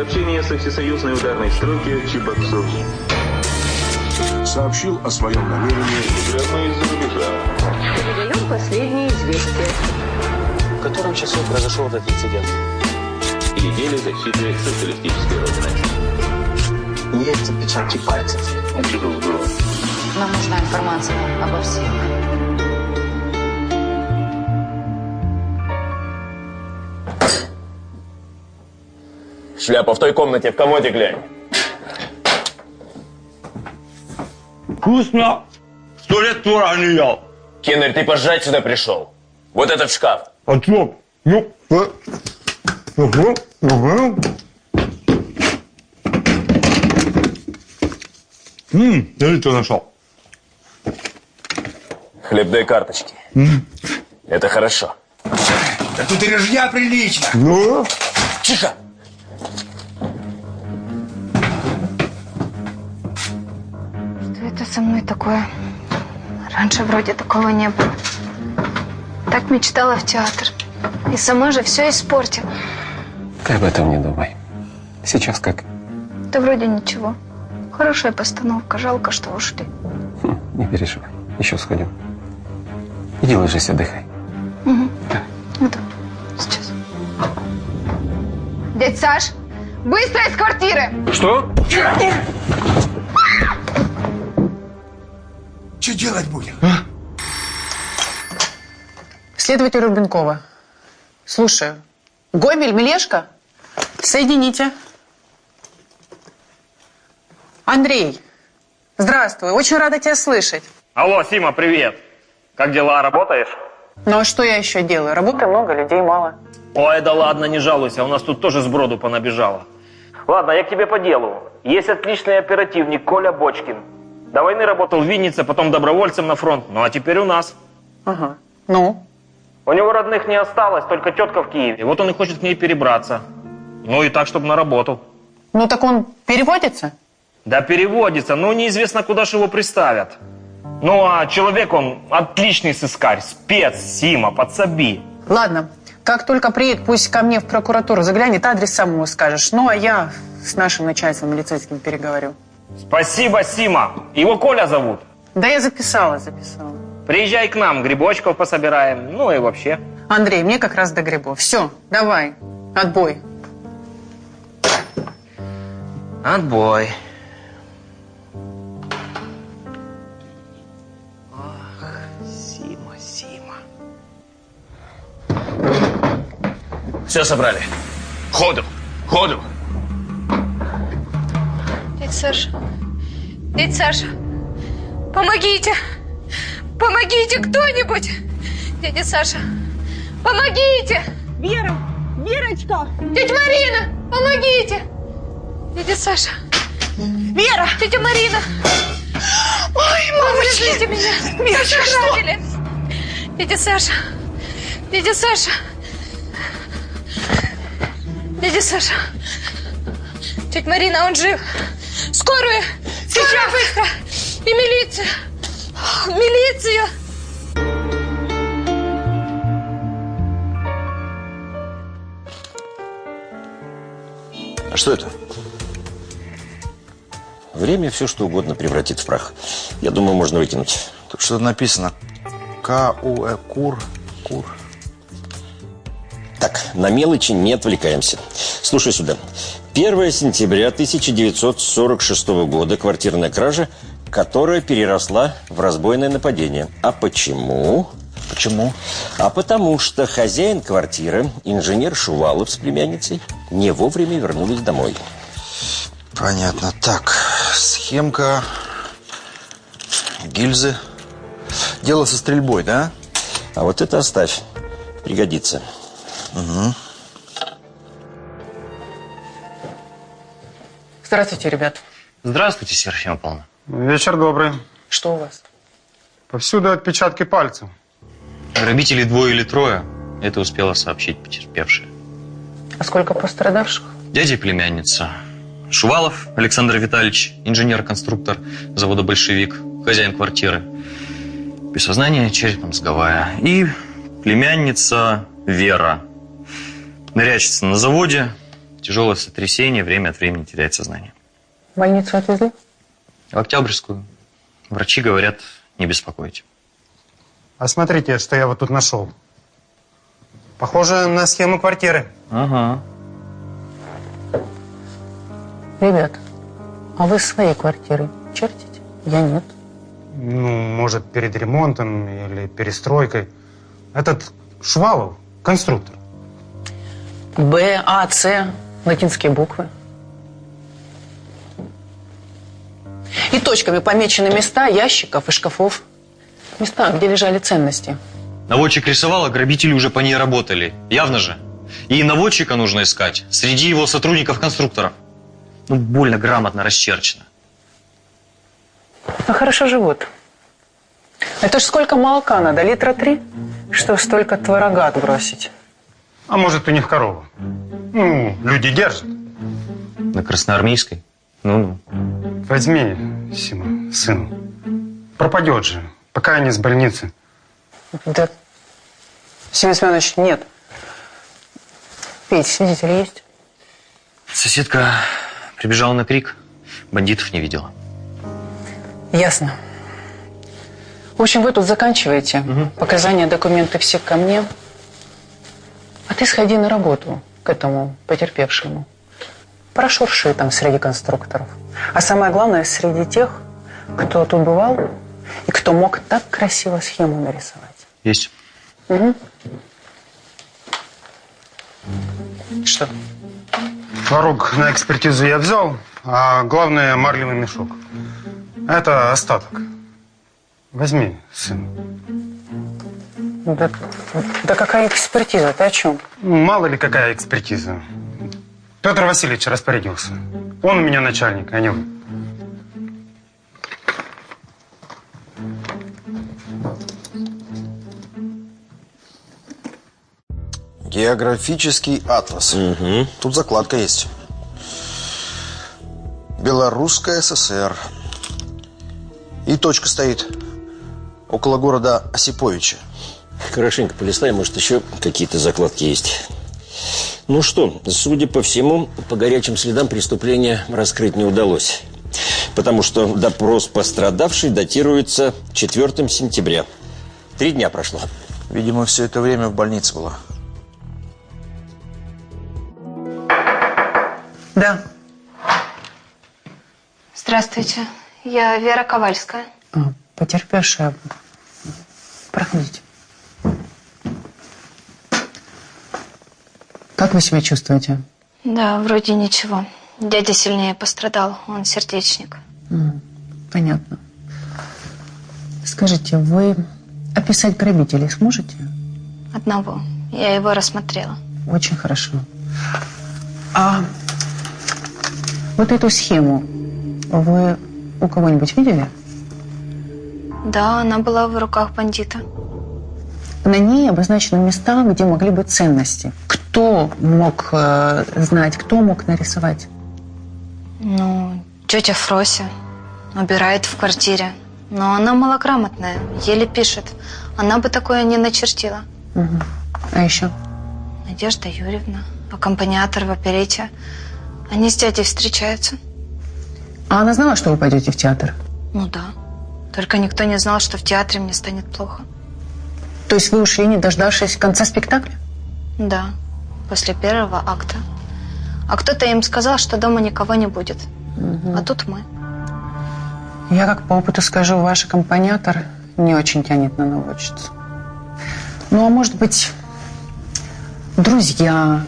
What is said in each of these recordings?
Сообщение со всесоюзной ударной стройки Чебоксур. Сообщил о своем намерении. Прямо из-за рубежа. Передаем последние известия. В котором часу произошел этот инцидент? И недели защиты социалистической родины. Есть отпечатки пальцев. Он что-то здорово. Нам нужна информация обо всех. Шляпа в той комнате, в комоде глянь. Вкусно! Сто лет тура не ел. Кеннер, ты пожрать сюда пришел. Вот этот шкаф. А чё? Ну, э, угу, угу. Ммм, я что нашел? Хлебные карточки. Это хорошо. Да тут и рыжья прилично. Ну? Тихо! Это со мной такое? Раньше вроде такого не было. Так мечтала в театр. И сама же все испортила. Ты об этом не думай. Сейчас как? Да вроде ничего. Хорошая постановка. Жалко, что ушли. Хм, Не переживай. Еще сходим. Иди ложись, отдыхай. Это сейчас. Дядь Саш, быстро из квартиры! Что? Что делать будем? Следователь Рубенкова. Слушаю. Гомель, Мелешка? Соедините. Андрей, здравствуй. Очень рада тебя слышать. Алло, Сима, привет. Как дела, работаешь? Ну а что я еще делаю? Работы много, людей мало. Ой, да ладно, не жалуйся, у нас тут тоже сброду понабежало. Ладно, я к тебе по делу. Есть отличный оперативник Коля Бочкин. До войны работал в Виннице, потом добровольцем на фронт, ну а теперь у нас. Ага. Ну? У него родных не осталось, только тетка в Киеве. Вот он и хочет к ней перебраться. Ну и так, чтобы на работу. Ну так он переводится? Да переводится, но неизвестно, куда же его приставят. Ну а человек он отличный сыскарь, спец, Сима, подсоби. Ладно. Как только приедет, пусть ко мне в прокуратуру заглянет, адрес сам ему скажешь. Ну а я с нашим начальством милицейским переговорю. Спасибо, Сима. Его Коля зовут. Да я записала, записала. Приезжай к нам, грибочков пособираем. Ну и вообще. Андрей, мне как раз до грибов. Все, давай, отбой. Отбой. Сима, Сима. Все собрали. Ходу, ходу. Дядь Саша, дядь Саша, помогите! Помогите кто-нибудь! Дядя Саша, помогите! Вера! Верочка! Тетя Марина, помогите! Дядя Саша, Вера! тетя Марина, Ой, мамочки! Помогите меня! Верочка, что? Дядя Саша! Дядя Саша! Дядя Саша! Тетя Марина, он жив! Скорую! Сейчас! быстро! И милицию! Милицию! А что это? Время все что угодно превратит в прах. Я думаю, можно выкинуть. Тут что-то написано. К-У-Э, кур, кур. Так, на мелочи не отвлекаемся. Слушай сюда. 1 сентября 1946 года квартирная кража, которая переросла в разбойное нападение. А почему? Почему? А потому что хозяин квартиры, инженер Шувалов с племянницей, не вовремя вернулись домой. Понятно. Так, схемка, гильзы. Дело со стрельбой, да? А вот это оставь. Пригодится. Угу. Здравствуйте, ребят. Здравствуйте, Серафима Павловна. Вечер добрый. Что у вас? Повсюду отпечатки пальцев. Грабителей двое или трое. Это успела сообщить потерпевшая. А сколько пострадавших? Дядя и племянница. Шувалов Александр Витальевич, инженер-конструктор завода «Большевик», хозяин квартиры. Без сознания, черепно-мозговая. И племянница Вера. Нырячится на заводе, Тяжелое сотрясение, время от времени теряет сознание. В больницу отвезли? В Октябрьскую. Врачи говорят, не беспокойте. А смотрите, что я вот тут нашел. Похоже на схему квартиры. Ага. Ребят, а вы своей квартиры чертите? Я нет. Ну, может, перед ремонтом или перестройкой. Этот Швалов, конструктор. Б, А, С, латинские буквы. И точками помечены места ящиков и шкафов. Места, где лежали ценности. Наводчик рисовал, а грабители уже по ней работали. Явно же. И наводчика нужно искать среди его сотрудников-конструкторов. Ну, больно грамотно расчерчено. Ну, хорошо живут. Это ж сколько молока надо? Литра три? Что столько творога отбросить? А может, у них корова? Ну, люди держат. На Красноармейской? Ну-ну. Возьми, Сима, сыну. Пропадет же, пока они с больницы. Да, Семен Семенович, нет. Петь, свидетели есть? Соседка прибежала на крик, бандитов не видела. Ясно. В общем, вы тут заканчиваете. Показания, документы все ко мне. А ты сходи на работу к этому потерпевшему. Прошурши там среди конструкторов. А самое главное, среди тех, кто тут бывал и кто мог так красиво схему нарисовать. Есть. Угу. Что? Творог на экспертизу я взял, а главное марлевый мешок. Это остаток. Возьми, сын. Да, да какая экспертиза? Ты о чем? Мало ли какая экспертиза. Петр Васильевич распорядился. Он у меня начальник, а не вы. Географический атлас. Тут закладка есть. Белорусская ССР. И точка стоит около города Осиповича. Хорошенько полистай, может, еще какие-то закладки есть. Ну что, судя по всему, по горячим следам преступления раскрыть не удалось. Потому что допрос пострадавшей датируется 4 сентября. Три дня прошло. Видимо, все это время в больнице была. Да. Здравствуйте. Я Вера Ковальская. А, потерпевшая. Проходите. Как вы себя чувствуете? Да, вроде ничего. Дядя сильнее пострадал. Он сердечник. Понятно. Скажите, вы описать грабителей сможете? Одного. Я его рассмотрела. Очень хорошо. А вот эту схему вы у кого-нибудь видели? Да, она была в руках бандита. На ней обозначены места, где могли быть ценности. Кто мог э, знать, кто мог нарисовать? Ну, тетя Фрося убирает в квартире. Но она малограмотная, еле пишет. Она бы такое не начертила. Мгм. А еще? Надежда Юрьевна, аккомпаниатор в оперете. Они с дядей встречаются. А она знала, что вы пойдете в театр? Ну да. Только никто не знал, что в театре мне станет плохо. То есть вы ушли, не дождавшись конца спектакля? Да, после первого акта. А кто-то им сказал, что дома никого не будет. А тут мы. Я как по опыту скажу, ваш аккомпаниатор не очень тянет на наводчицу. Ну, а может быть, друзья,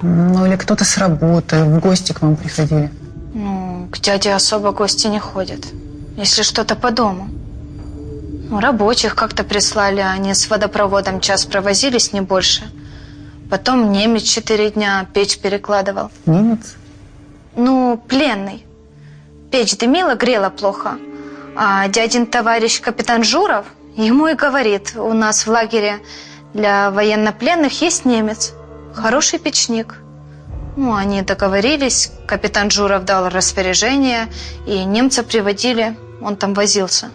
ну или кто-то с работы, в гости к вам приходили. Ну, к дяде особо гости не ходят. Если что-то по дому. Ну, рабочих как-то прислали, они с водопроводом час провозились, не больше. Потом немец четыре дня печь перекладывал. Немец? Ну, пленный. Печь дымила, грела плохо. А дядин товарищ капитан Журов ему и говорит, у нас в лагере для военнопленных есть немец. Хороший печник. Ну, они договорились, капитан Журов дал распоряжение, и немца приводили, он там возился.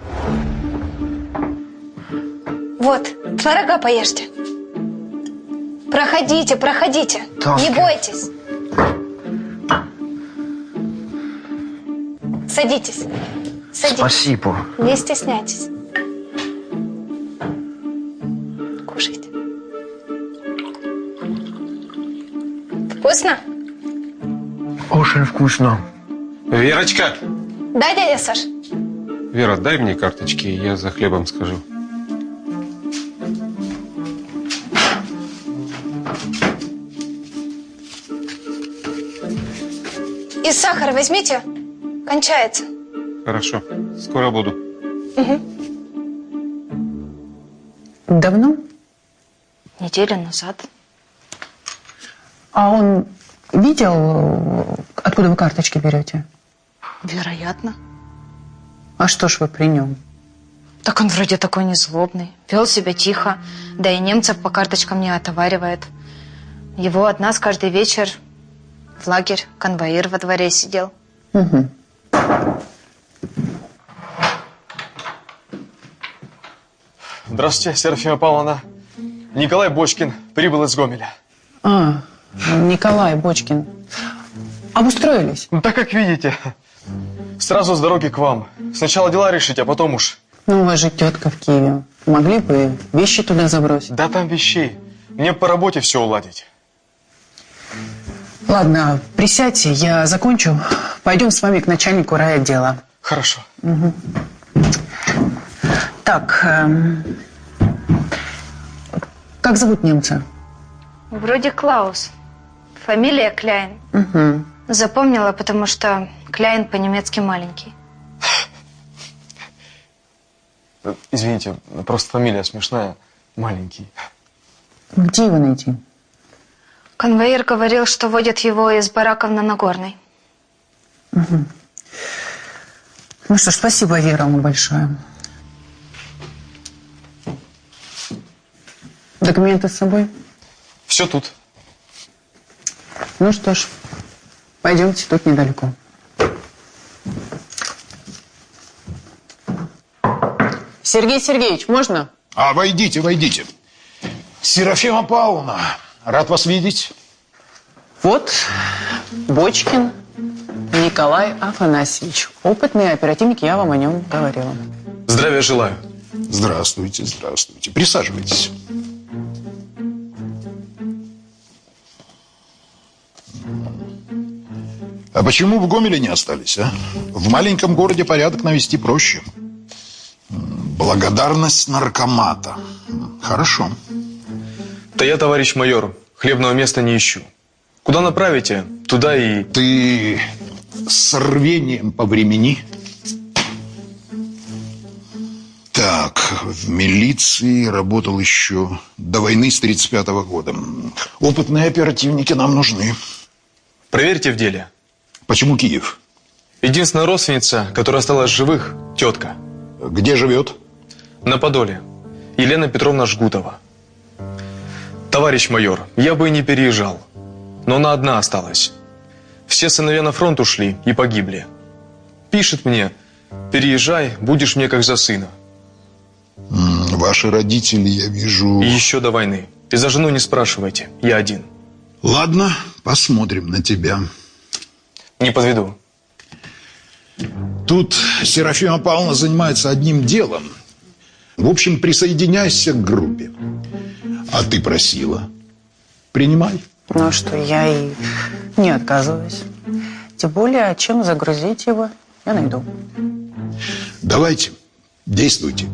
Вот, творога поешьте. Проходите, проходите. Тонко. Не бойтесь. Садитесь. Садитесь. Спасибо. Не стесняйтесь. Кушайте. Вкусно? Очень вкусно. Верочка! Да, дядя Саш. Вера, дай мне карточки, я за хлебом скажу. И сахар возьмите. Кончается. Хорошо, скоро буду. Мгм. Давно? Неделю назад. А он видел, откуда вы карточки берете? Вероятно. А что ж вы при нем? Так он вроде такой незлобный. Вел себя тихо. Да и немцев по карточкам не отоваривает. Его от нас каждый вечер в лагерь конвоир во дворе сидел. Угу. Здравствуйте, Серафима Павловна. Николай Бочкин прибыл из Гомеля. А, Николай Бочкин. Обустроились? Ну, так как видите, сразу с дороги к вам. Сначала дела решить, а потом уж... Ну, у вас же тетка в Киеве. Могли бы вещи туда забросить. Да там вещей. Мне по работе все уладить. Ладно, присядьте, я закончу. Пойдем с вами к начальнику райотдела. Хорошо. Мгм. Так, эм, как зовут немца? Вроде Клаус. Фамилия Кляйн. Угу. Запомнила, потому что Кляйн по-немецки маленький. Извините, просто фамилия смешная. Маленький. Где его найти? Конвоир говорил, что водит его из бараков на Нагорной. Мгм. Ну что ж, спасибо, Вера, вам большое. Документы с собой? Все тут. Ну что ж, пойдемте, тут недалеко. Сергей Сергеевич, можно? А, войдите, войдите. Серафима Павловна, рад вас видеть. Вот Бочкин Николай Афанасьевич. Опытный оперативник, я вам о нем говорила. Здравия желаю. Здравствуйте, здравствуйте. Присаживайтесь. А почему в Гомеле не остались, а? В маленьком городе порядок навести проще. Благодарность наркомата. М, Хорошо. Да я, товарищ майор, хлебного места не ищу. Куда направите, туда и... Ты с рвением по времени. Так, в милиции работал еще до войны с 35 года. Опытные оперативники нам нужны. Проверьте в деле. Почему Киев? Единственная родственница, которая осталась живых, тетка. Где живет? На Подоле. Елена Петровна Жгутова. Товарищ майор, я бы и не переезжал. Но она одна осталась. Все сыновья на фронт ушли и погибли. Пишет мне, переезжай, будешь мне как за сына. Ваши родители, я вижу... И еще до войны. И за жену не спрашивайте, я один. Ладно, посмотрим на тебя. Не подведу. Тут Серафима Павловна занимается одним делом. В общем, присоединяйся к группе. А ты просила. Принимай. Ну а что, я и не отказываюсь. Тем более, чем загрузить его, я найду. Давайте, действуйте.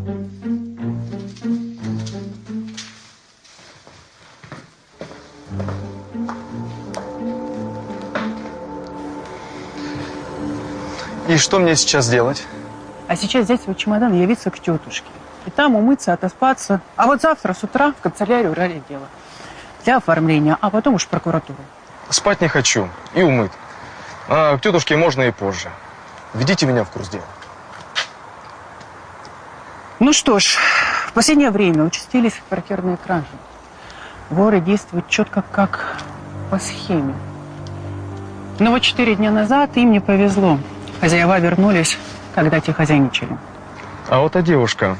И что мне сейчас делать? А сейчас взять свой чемодан и явиться к тетушке. И там умыться, отоспаться. А вот завтра с утра в канцелярию райотдела. Для оформления, а потом уж в прокуратуру. Спать не хочу и умыт. А к тетушке можно и позже. Ведите меня в курс дела. Ну что ж, в последнее время участились квартирные кражи. Воры действуют четко как по схеме. Но вот четыре дня назад им не повезло. Хозяева вернулись, когда те хозяйничали. А вот та девушка,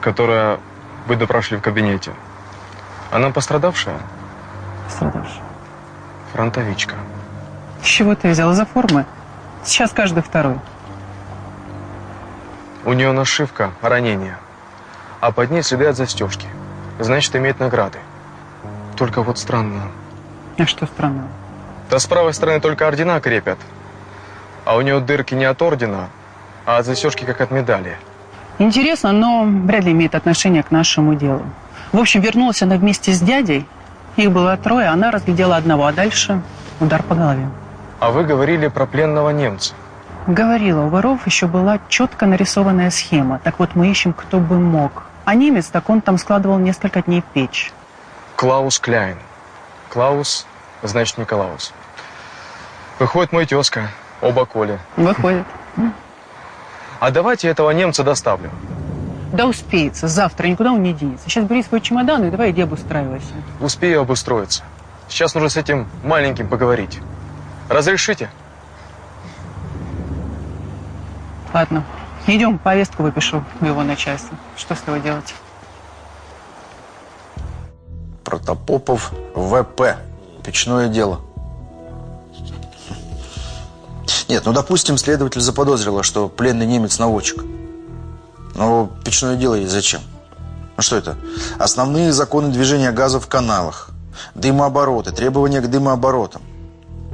которая вы допрашивали в кабинете, она пострадавшая? Пострадавшая. Фронтовичка. С чего ты взял за формы? Сейчас каждый второй. У нее нашивка «Ранение», а под ней следы от застежки. Значит, имеет награды. Только вот странно. А что странного? Да с правой стороны только ордена крепят. А у нее дырки не от ордена, а от застежки, как от медали. Интересно, но вряд ли имеет отношение к нашему делу. В общем, вернулась она вместе с дядей. Их было трое, она разглядела одного, а дальше удар по голове. А вы говорили про пленного немца. Говорила, у воров еще была четко нарисованная схема. Так вот, мы ищем, кто бы мог. А немец, так он там складывал несколько дней печь. Клаус Кляйн. Клаус, значит, Николаус. Выходит, мой тезка. Оба Коли. Выходит. А давайте этого немца доставлю. Да успеется. Завтра никуда он не денется. Сейчас бери свой чемодан и давай иди обустраивайся. Успею обустроиться. Сейчас нужно с этим маленьким поговорить. Разрешите? Ладно, идем, повестку выпишу у его начальства. Что с тобой делать? Протопопов ВП. Печное дело. Нет, ну, допустим, следователь заподозрила, что пленный немец наводчик. Но печное дело ей зачем? Ну что это? Основные законы движения газа в каналах, дымообороты, требования к дымооборотам.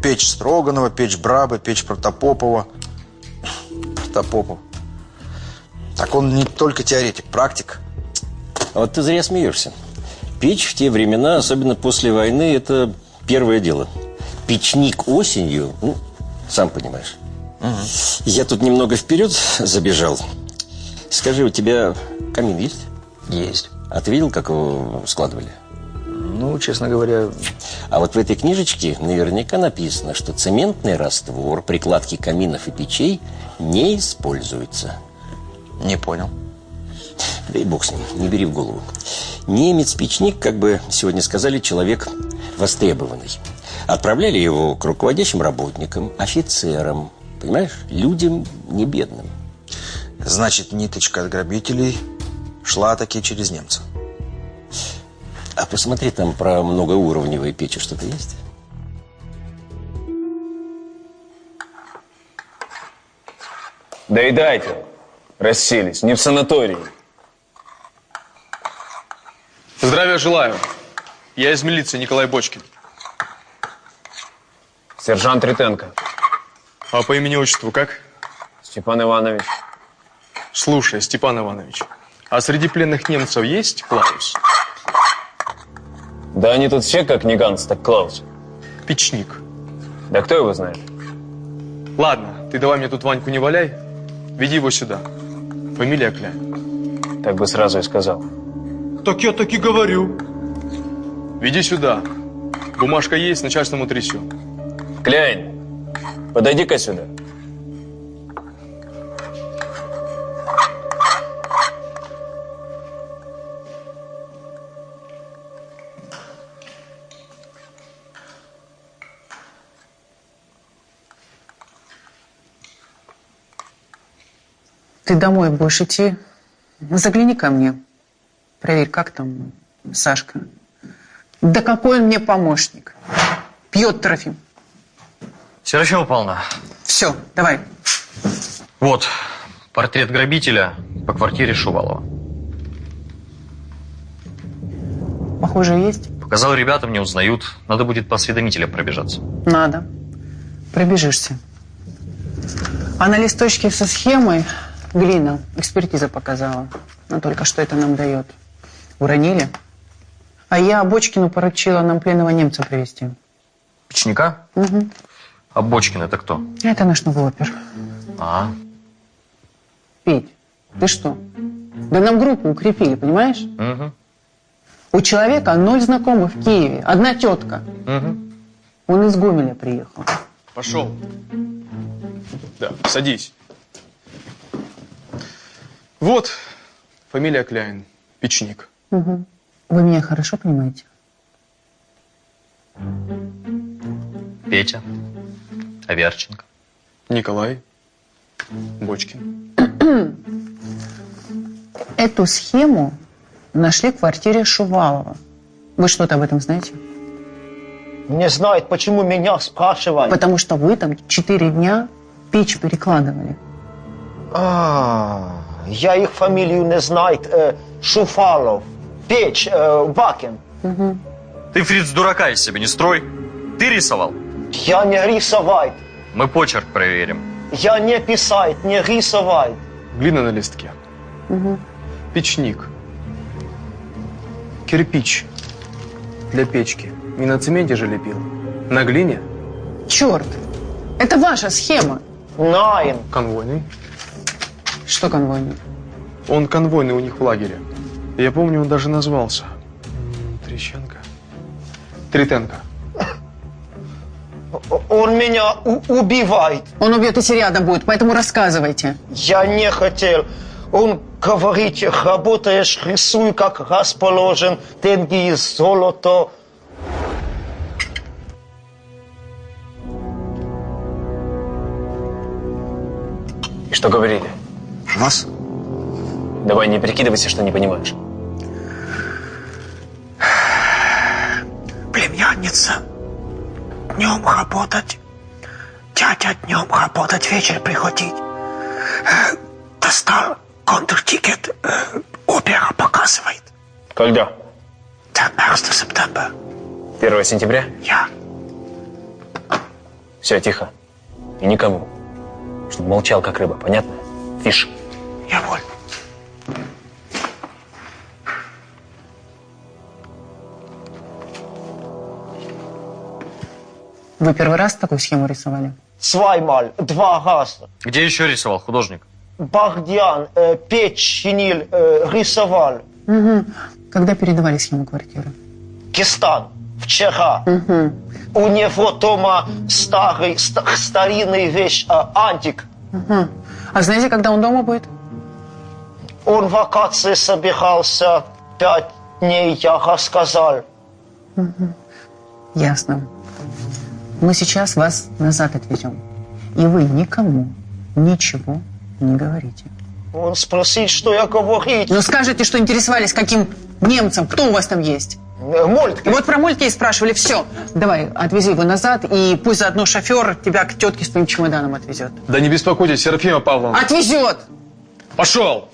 Печь Строганова, печь Брабы, печь Протопопова. Протопопов. Так он не только теоретик, практик. А вот ты зря смеешься. Печь в те времена, особенно после войны, это первое дело. Печник осенью, ну, сам понимаешь. Я тут немного вперед забежал. Скажи, у тебя камин есть? Есть. А ты видел, как его складывали? Ну, честно говоря... А вот в этой книжечке наверняка написано, что цементный раствор при кладке каминов и печей не используется. Не понял. Да и бог с ним, не бери в голову. Немец-печник, как бы сегодня сказали, человек востребованный. Отправляли его к руководящим работникам, офицерам, понимаешь, людям не бедным. Значит, ниточка от грабителей шла таки через немца. А посмотри, там про многоуровневые печи что-то есть? Доедайте. Расселись. Не в санатории. Здравия желаю. Я из милиции, Николай Бочкин. Сержант Ритенко. А по имени-отчеству как? Степан Иванович. Слушай, Степан Иванович, а среди пленных немцев есть Клаус? Да они тут все как не Ганс, так Клаус. Печник. Да кто его знает? Ладно, ты давай мне тут Ваньку не валяй. Веди его сюда. Фамилия Кляйн. Так бы сразу и сказал. Так я так и говорю. Веди сюда. Бумажка есть, начальственному трясю. Кляйн, подойди-ка сюда. Ты домой будешь идти? Загляни ко мне. Проверь, как там Сашка. Да какой он мне помощник. Пьет Трофим. Серафима Павловна, Все, давай. вот портрет грабителя по квартире Шувалова. Похоже, есть? Показал ребятам, не узнают. Надо будет по осведомителям пробежаться. Надо. Пробежишься. А на листочке со схемой глина экспертиза показала. Но только что это нам дает? Уронили? А я Бочкину поручила нам пленного немца привезти. Печника? Угу. А Бочкин это кто? Это наш новый опер. А, Петь, ты что? Да нам группу укрепили, понимаешь? угу, У человека ноль знакомых в Киеве. Одна тетка. угу. Он из Гомеля приехал. Пошел. Да, садись. Вот, фамилия Кляйн, печник. Угу. Вы меня хорошо понимаете? Петя, Аверченко. Николай Бочкин. Эту схему нашли в квартире Шувалова. Вы что-то об этом знаете? Не знает, почему меня спрашивали. Потому что вы там четыре дня печь перекладывали. А, Я их фамилию не знаю. Э, Шуфалов, Печь, э, Бакин. Ты, Фриц, дурака из себя не строй. Ты рисовал? Я не рисовать. Мы почерк проверим. Я не писать, не рисовать. Глина на листке. Печник. Кирпич. Для печки. Не на цементе же лепил. На глине? Черт! Это ваша схема. Найн. Конвойный. Что конвойный? Он конвойный у них в лагере. Я помню, он даже назвался. Трещенко. Тритенко. Он меня у- убивает. Он убьет, если рядом будет, поэтому рассказывайте. Я не хотел. Он говорит, работаешь, рисуй, как расположен, деньги из золото. И что говорили? Вас? Давай, не прикидывайся, что не понимаешь. Днем работать. Дядя днем работать, вечер приходить. Э, достал контртикет. Э, опера показывает. Когда? 1 сентября. 1 сентября? Я. Все, тихо. И никому. Чтобы молчал, как рыба, понятно? Фиш. Я воль. Вы первый раз такую схему рисовали? Сваймаль, два раза. Где еще рисовал художник? Багдиан, э, Печь, Шиниль, э, рисовал. Угу. Когда передавали схему квартиры? Кистан, вчера. У него дома старый, ста- старинный вещь, э, антик. Угу. А знаете, когда он дома будет? Он в вакации собирался пять дней, я рассказал. Мгм. Ясно. Мы сейчас вас назад отвезем. И вы никому ничего не говорите. Он спросил, что я говорить. Ну скажите, что интересовались каким немцем, кто у вас там есть? Мольтке. Вот про Мольтке и спрашивали. Все, давай, отвези его назад, и пусть заодно шофер тебя к тетке с твоим чемоданом отвезет. Да не беспокойтесь, Серафима Павловна. Отвезет! Пошел!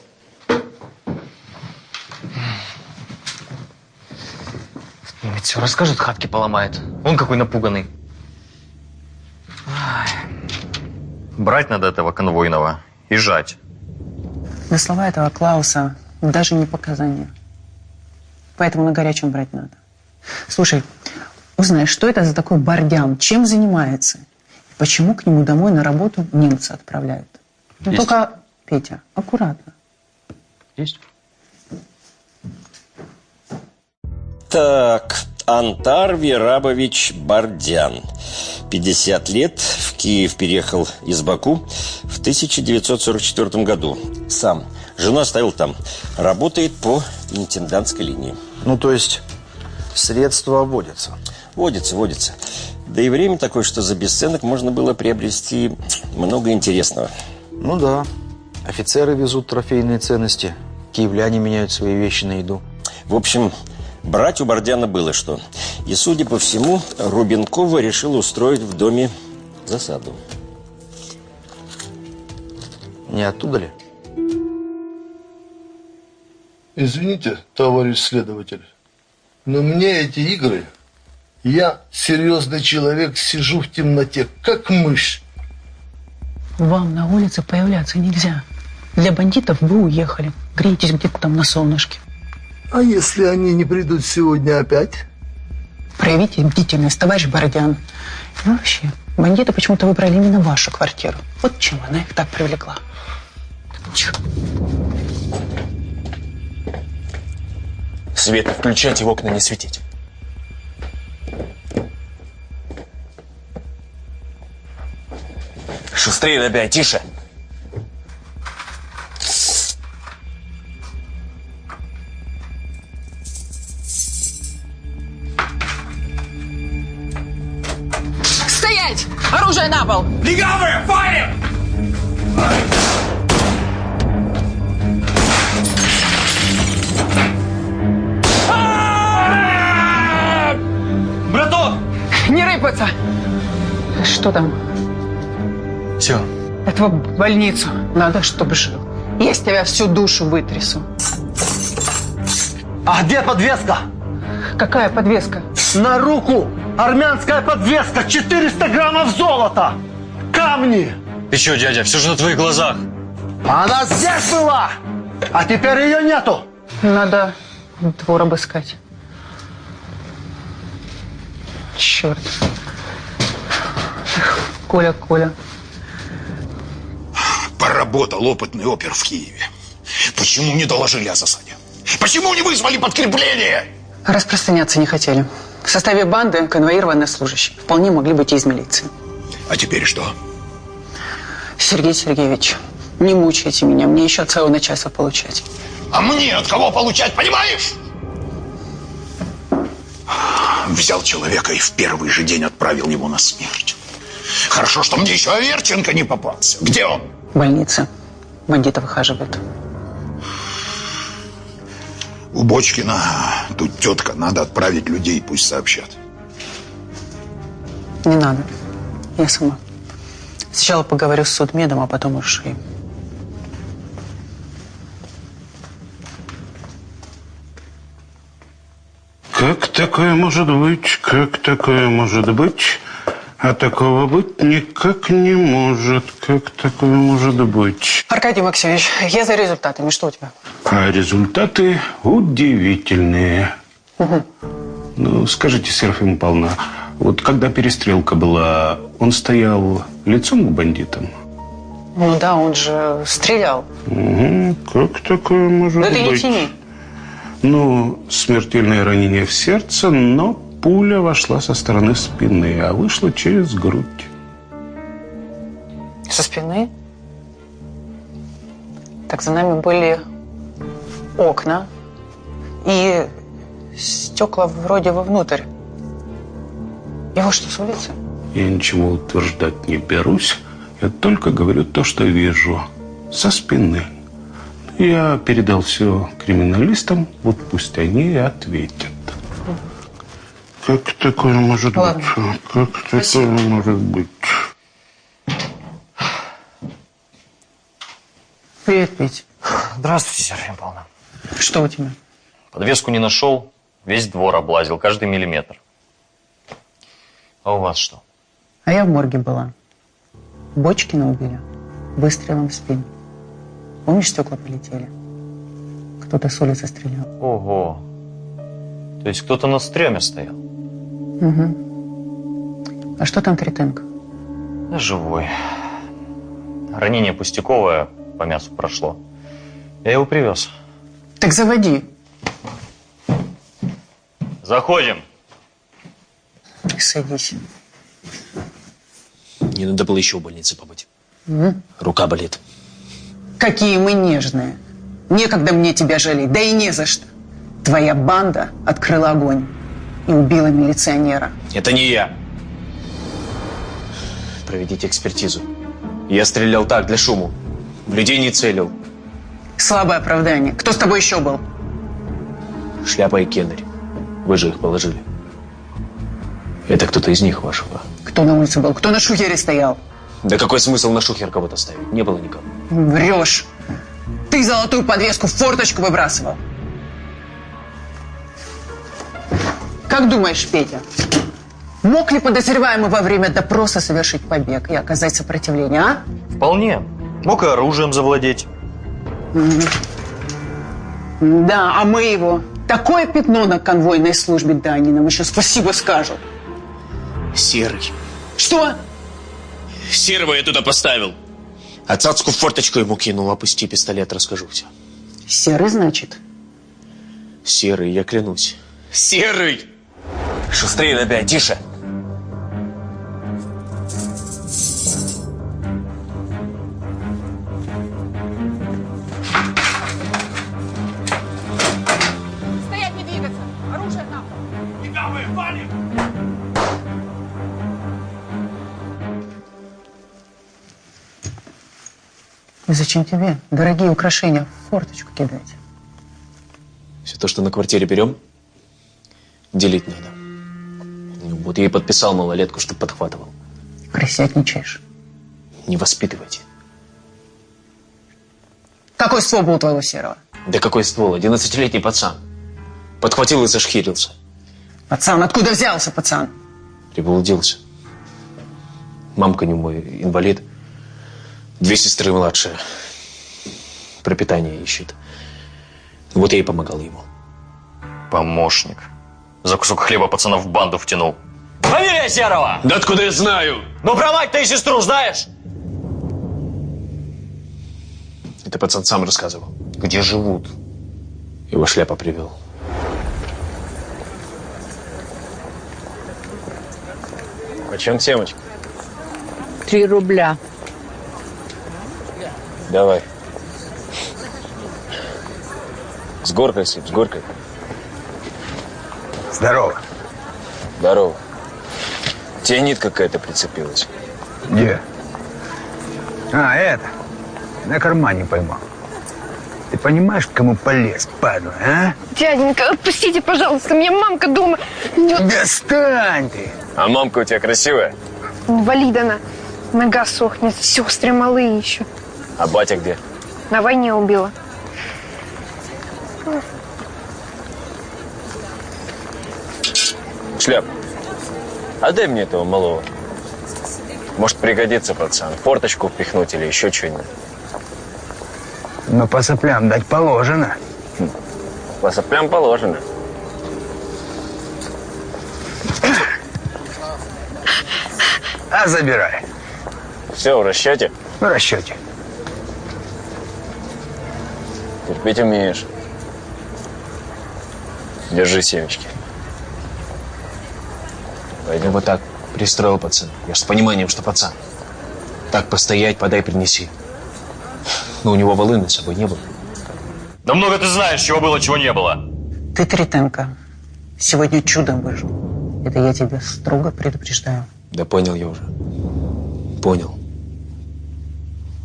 Ведь все расскажет, хатки поломает. Он какой напуганный. Брать надо этого конвойного и жать. На слова этого Клауса даже не показания. Поэтому на горячем брать надо. Слушай, узнай, что это за такой бардян, чем занимается, и почему к нему домой на работу немцы отправляют. Ну Есть. только, Петя, аккуратно. Есть? Так, Антар Верабович Бардян. 50 лет, в Киев переехал из Баку в 1944 году. Сам. Жену оставил там. Работает по интендантской линии. Ну, то есть средства водятся. Водится, водится. Да и время такое, что за бесценок можно было приобрести много интересного. Ну да. Офицеры везут трофейные ценности. Киевляне меняют свои вещи на еду. В общем, брать у Бордяна было что. И, судя по всему, Рубенкова решила устроить в доме засаду. Не оттуда ли? Извините, товарищ следователь, но мне эти игры... Я, серьезный человек, сижу в темноте, как мышь. Вам на улице появляться нельзя. Для бандитов вы уехали. Грейтесь где-то там на солнышке. А если они не придут сегодня опять? Проявите бдительность, товарищ Бородян. И вообще, бандиты почему-то выбрали именно вашу квартиру. Вот чем она их так привлекла. Чё? Свет включать и в окна не светить. Шустрее, набирай, тише. Больницу. Надо, чтобы жил. Я из тебя всю душу вытрясу. А где подвеска? Какая подвеска? На руку! Армянская подвеска! 400 граммов золота! Камни! Ты что, дядя, все же на твоих глазах. Она здесь была! А теперь ее нету! Надо двор обыскать. Черт. Коля, Коля. Поработал опытный опер в Киеве. Почему не доложили о засаде? Почему не вызвали подкрепление? Распространяться не хотели. В составе банды конвоированные служащие. Вполне могли быть и из милиции. А теперь что? Сергей Сергеевич, не мучайте меня. Мне еще целое начальство получать. А мне от кого получать, понимаешь? Взял человека и в первый же день отправил его на смерть. Хорошо, что мне еще Аверченко не попался. Где он? Больнице. Бандиты выхаживают. У Бочкина тут тетка. Надо отправить людей, пусть сообщат. Не надо. Я сама. Сначала поговорю с судмедом, а потом уж и... Как такое может быть? Как такое может быть? А такого быть никак не может. Как такое может быть? Аркадий Максимович, я за результатами. Что у тебя? А результаты удивительные. Ну, скажите, Серафима Павловна, вот когда перестрелка была, он стоял лицом к бандитам? Ну да, он же стрелял. Угу. Как такое может Да быть? ты не тяни. Ну, смертельное ранение в сердце, но пуля вошла со стороны спины, а вышла через грудь. Со спины? Так за нами были окна и стекла вроде вовнутрь. Его что, с улицы? Я ничего утверждать не берусь, я только говорю то, что вижу. Со спины. Я передал все криминалистам, вот пусть они и ответят. Как такое может Ладно. быть? Как такое может быть? Привет, Петь. Здравствуйте, Серафима Павловна. Что у тебя? Подвеску не нашел, весь двор облазил, каждый миллиметр. А у вас что? А я в морге была. Бочкина убили. Выстрелом в спину. Помнишь, стекла полетели? Кто-то с улицы стрелял. Ого. То есть кто-то на стреме стоял? Угу. А что там Тритенко? Да живой. Ранение пустяковое по мясу прошло. Я его привез. Так заводи. Заходим. Садись. Не надо было еще в больнице побыть. М? Рука болит. Какие мы нежные. Некогда мне тебя жалеть, да и не за что. Твоя банда открыла огонь и убила милиционера. Это не я. Проведите экспертизу. Я стрелял так, для шуму. В людей не целил. Слабое оправдание. Кто с тобой еще был? Шляпа и кеннерь. Вы же их положили. Это кто-то из них вашего. Кто на улице был? Кто на шухере стоял? Да какой смысл на шухер кого-то ставить? Не было никого. Врешь. Ты золотую подвеску в форточку выбрасывал. Как думаешь, Петя, мог ли подозреваемый во время допроса совершить побег и оказать сопротивление, а? Вполне. Мог и оружием завладеть. Мгм. Да, а мы его такое пятно на конвойной службе дали, нам еще спасибо скажут. Серый. Что? Серого я туда поставил. А цацку в форточку ему кинул. Опусти пистолет, расскажу все. Серый, значит? Серый, я клянусь. Серый! Шустрее набей, тише. Стоять, не двигаться! Оружие на пол! Бегавые, валим! И зачем тебе дорогие украшения в форточку кидать? Все то, что на квартире берем, делить надо. Вот я и подписал малолетку, чтобы подхватывал. Крысятничаешь. Не воспитывайте. Какой ствол был у твоего серого? Да какой ствол? Одиннадцатилетний пацан. Подхватил и зашхирился. Пацан, откуда взялся пацан? Приблудился. Мамка не мой, инвалид. Две сестры младшие. Пропитание ищет. Вот я и помогал ему. Помощник. За кусок хлеба пацана в банду втянул. Фамилия Серого! Да откуда я знаю? Ну про мать ты и сестру знаешь? Это пацан сам рассказывал. Где живут? Его шляпа привел. Почем семечки? Три рубля. Давай. С горкой сыпь, с горкой. Здорово. Здорово. Тебе нитка какая-то прицепилась. Где? А, это. На кармане поймал. Ты понимаешь, к кому полез, падла, а? Дяденька, отпустите, пожалуйста, мне мамка дома. Мне вот Достань ты! А мамка у тебя красивая? инвалид она. Нога сохнет, сестры малые еще. А батя где? На войне убила. Шляп. Отдай мне этого малого. Может пригодится, пацан. Форточку впихнуть или еще что-нибудь. Но по соплям дать положено. По соплям положено. А забирай. Все, в расчете? В расчете. Терпеть умеешь. Держи семечки. Я вот так пристроил пацан. Я ж с пониманием, что пацан. Так постоять, подай, принеси. Но у него волыны с собой не было. Да много ты знаешь, чего было, чего не было. Ты, Тритенко, сегодня чудом выжил. Это я тебя строго предупреждаю. Да понял я уже. Понял.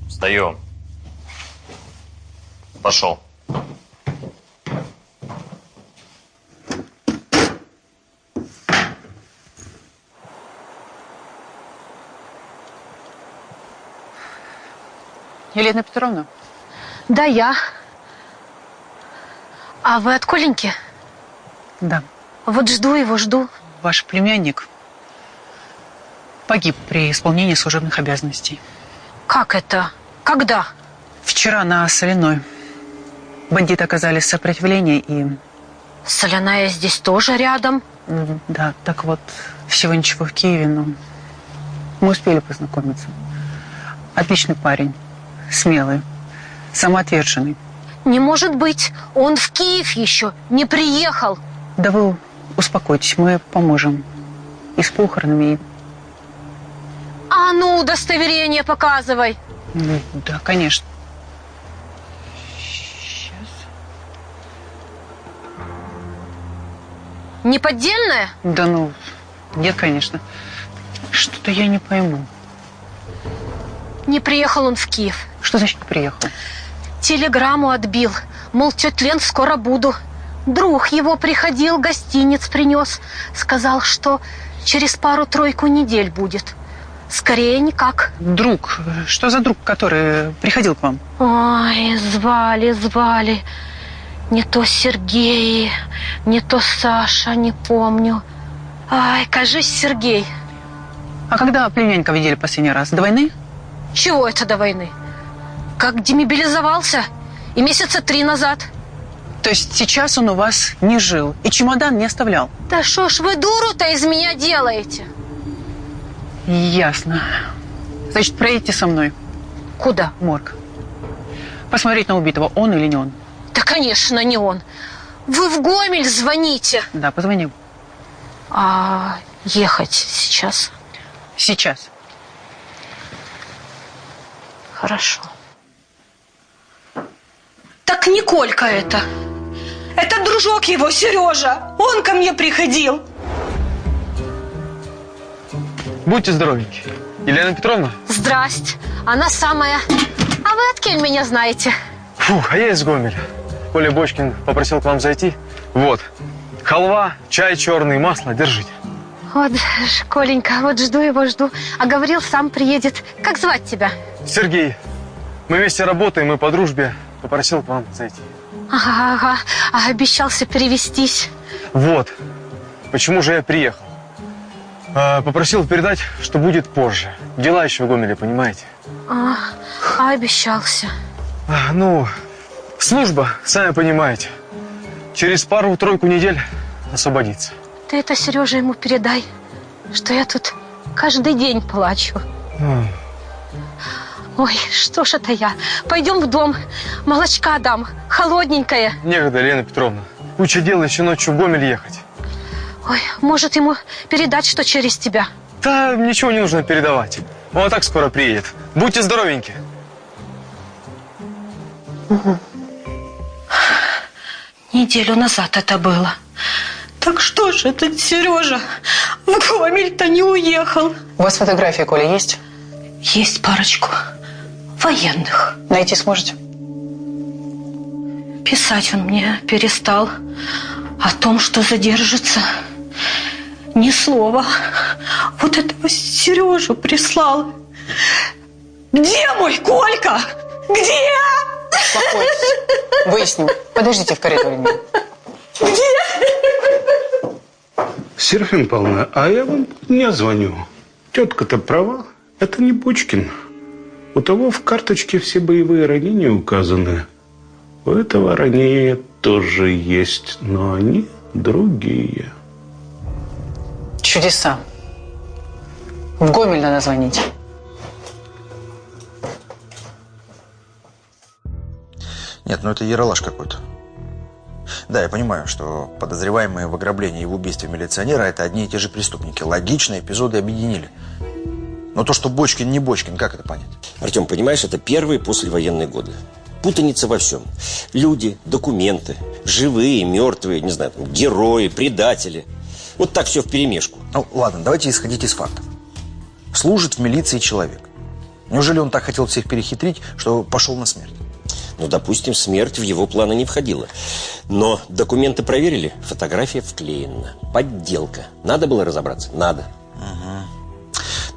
Встаем. Пошел. Елена Петровна? Да, я. А вы от Коленьки? Да. Вот жду его, жду. Ваш племянник погиб при исполнении служебных обязанностей. Как это? Когда? Вчера на Соляной. Бандиты оказали сопротивление и... Соляная здесь тоже рядом. Да, так вот, всего ничего в Киеве, но мы успели познакомиться. Отличный парень, смелый, самоотверженный. Не может быть. Он в Киев еще не приехал. Да вы успокойтесь, мы поможем. И с похоронами, и... А ну, удостоверение показывай. Ну, Да, конечно. Не поддельное? Да ну, нет, конечно. Что-то я не пойму. Не приехал он в Киев. Что значит не приехал? Телеграмму отбил. Мол, тетя Лен, скоро буду. Друг его приходил, гостиниц принес. Сказал, что через пару-тройку недель будет. Скорее никак. Друг, что за друг, который приходил к вам? Ой, звали, звали. Не то Сергей, не то Саша, не помню. Ай, кажись, Сергей. А когда племянника видели последний раз? До войны? Чего это до войны? Как демобилизовался? И месяца три назад. То есть сейчас он у вас не жил и чемодан не оставлял? Да что ж вы дуру-то из меня делаете? Ясно. Значит, проедете со мной. Куда? Морг. Посмотреть на убитого, он или не он. Да, конечно, не он. Вы в Гомель звоните. Да, позвонил. А ехать сейчас? Сейчас. Хорошо. Так Николька это. Это дружок его, Сережа. Он ко мне приходил. Будьте здоровеньки. Елена Петровна? Здрасте. Она самая. А вы от кем меня знаете? Фух, а я из Гомеля. Коля Бочкин попросил к вам зайти. Вот. Халва, чай черный, масло, держите. Вот, Коленька, вот жду его, жду. А говорил, сам приедет. Как звать тебя? Сергей, мы вместе работаем, мы по дружбе. попросил к вам зайти. Ага, ага. А обещался перевестись. Вот. Почему же я приехал? А, попросил передать, что будет позже. Дела еще в Гомеле, понимаете? А, а обещался. А, Ну, служба, сами понимаете. Через пару-тройку недель освободиться. Ты это Сереже ему передай, что я тут каждый день плачу. Ой, что ж это я? Пойдем в дом, молочка дам, холодненькое. Некогда, Лена Петровна. Куча дел еще ночью в Гомель ехать. Ой, может ему передать, что через тебя? Да, ничего не нужно передавать. Он так скоро приедет. Будьте здоровеньки. Неделю назад это было. Так что же этот Сережа в Гомель-то не уехал? У вас фотография, Коля, есть? Есть парочку военных. Найти сможете? Писать он мне перестал. О том, что задержится, ни слова. Вот этого Сережу прислал. Где мой Колька? Где? Успокойтесь. Выясним. Подождите в коридоре. Серафим Павловна, а я вам не звоню. Тетка-то права. Это не Бочкин. У того в карточке все боевые ранения указаны. У этого ранения тоже есть, но они другие. Чудеса. В Гомель надо звонить. Нет, ну это яролаж какой-то. Да, я понимаю, что подозреваемые в ограблении и в убийстве милиционера это одни и те же преступники. Логично, эпизоды объединили. Но то, что Бочкин не Бочкин, как это понять? Артем, понимаешь, это первые послевоенные годы. Путаница во всем. Люди, документы, живые, мертвые, не знаю, там, герои, предатели. Вот так все вперемешку. Ну, ладно, давайте исходить из фактов. Служит в милиции человек. Неужели он так хотел всех перехитрить, что пошел на смерть? Ну, допустим, смерть в его планы не входила. Но документы проверили, фотография вклеена. Подделка. Надо было разобраться? Надо.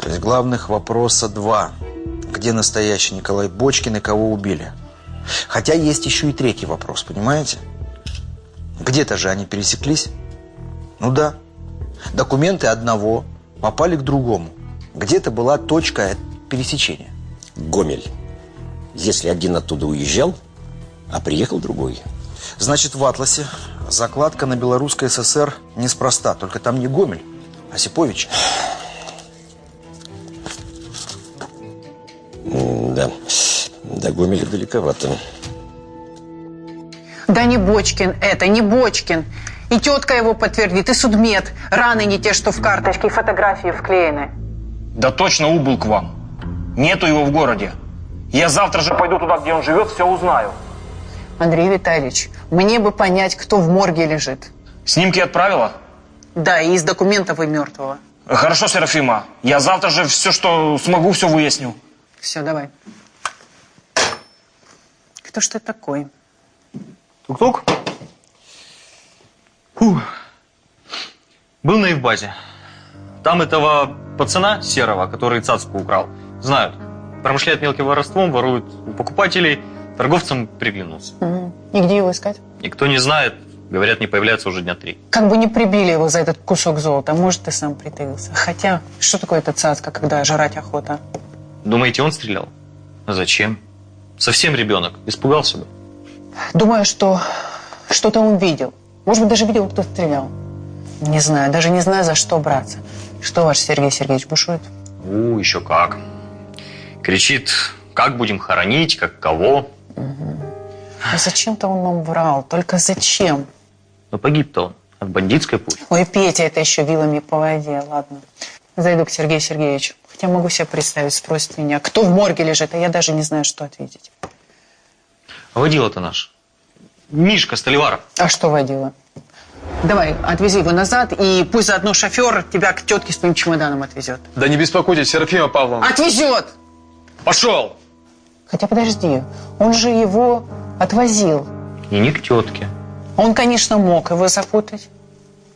То есть главных вопроса два. Где настоящий Николай Бочкин и кого убили? Хотя есть еще и третий вопрос, понимаете? Где-то же они пересеклись. Ну да. Документы одного попали к другому. Где-то была точка пересечения. Гомель. Если один оттуда уезжал, а приехал другой. Значит, в Атласе закладка на Белорусской ССР неспроста. Только там не Гомель, а Сипович. Да. До Гомеля далековато. Да не Бочкин это, не Бочкин. И тетка его подтвердит, и судмед. Раны не те, что в карточке, и фотографии вклеены. Да точно убыл к вам. Нету его в городе. Я завтра же пойду туда, где он живет, все узнаю. Андрей Витальевич, мне бы понять, кто в морге лежит. Снимки отправила? Да, и из документов и мертвого. Хорошо, Серафима. Я завтра же все, что смогу, все выясню. Все, давай. Кто ж ты такой? Тук-тук. Фух. Был на Евбазе. Там этого пацана серого, который цацку украл, знают. Промышляет мелким воровством, ворует у покупателей, торговцам приглянулся. Мгм. И где его искать? Никто не знает, говорят, не появляется уже дня три. Как бы не прибили его за этот кусок золота, может, и сам притаился. Хотя, что такое эта цацка, когда жрать охота? Думаете, он стрелял? А зачем? Совсем ребенок, испугался бы. Думаю, что что-то он видел. Может быть, даже видел, кто стрелял. Не знаю, даже не знаю, за что браться. Что ваш Сергей Сергеевич бушует? У, еще как. Кричит, как будем хоронить, как кого. А зачем-то он нам врал. Только зачем? Но погиб-то он от бандитской пули. Ой, Петя, это еще вилами по воде. Ладно. Зайду к Сергею Сергеевичу. Хотя могу себе представить, спросит меня, кто в морге лежит, а я даже не знаю, что ответить. А водила-то наш. Мишка Столиваров. А что водила? Давай, отвези его назад, и пусть заодно шофер тебя к тетке с твоим чемоданом отвезет. Да не беспокойтесь, Серафима Павловна. Отвезет! Пошел! Хотя подожди, он же его отвозил. И не к тетке. Он, конечно, мог его запутать.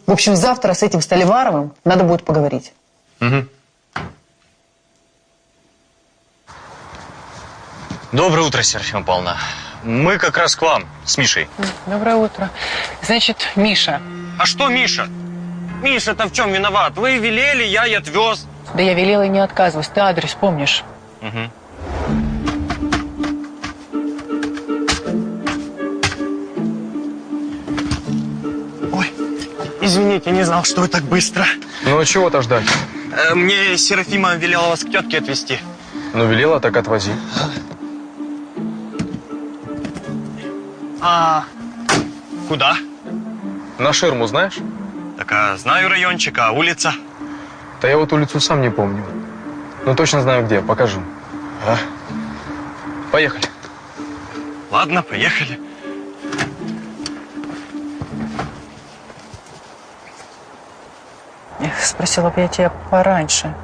В общем, завтра с этим Столиваровым надо будет поговорить. Угу. Доброе утро, Серафима Павловна. Мы как раз к вам с Мишей. Доброе утро. Значит, Миша. А что Миша? Миша-то в чем виноват? Вы велели, я и отвез. Да я велела и не отказываюсь. Ты адрес помнишь? Угу. Извините, не знал, что вы так быстро. Ну а чего-то ждать? Э, Мне Серафима велела вас к тетке отвезти. Ну, велела, так отвози. А куда? На ширму знаешь? Так а знаю райончик, а улица? Да я вот улицу сам не помню. Но точно знаю где, покажу. А? Поехали. Ладно, поехали. Эх, Спросила бы я тебя пораньше.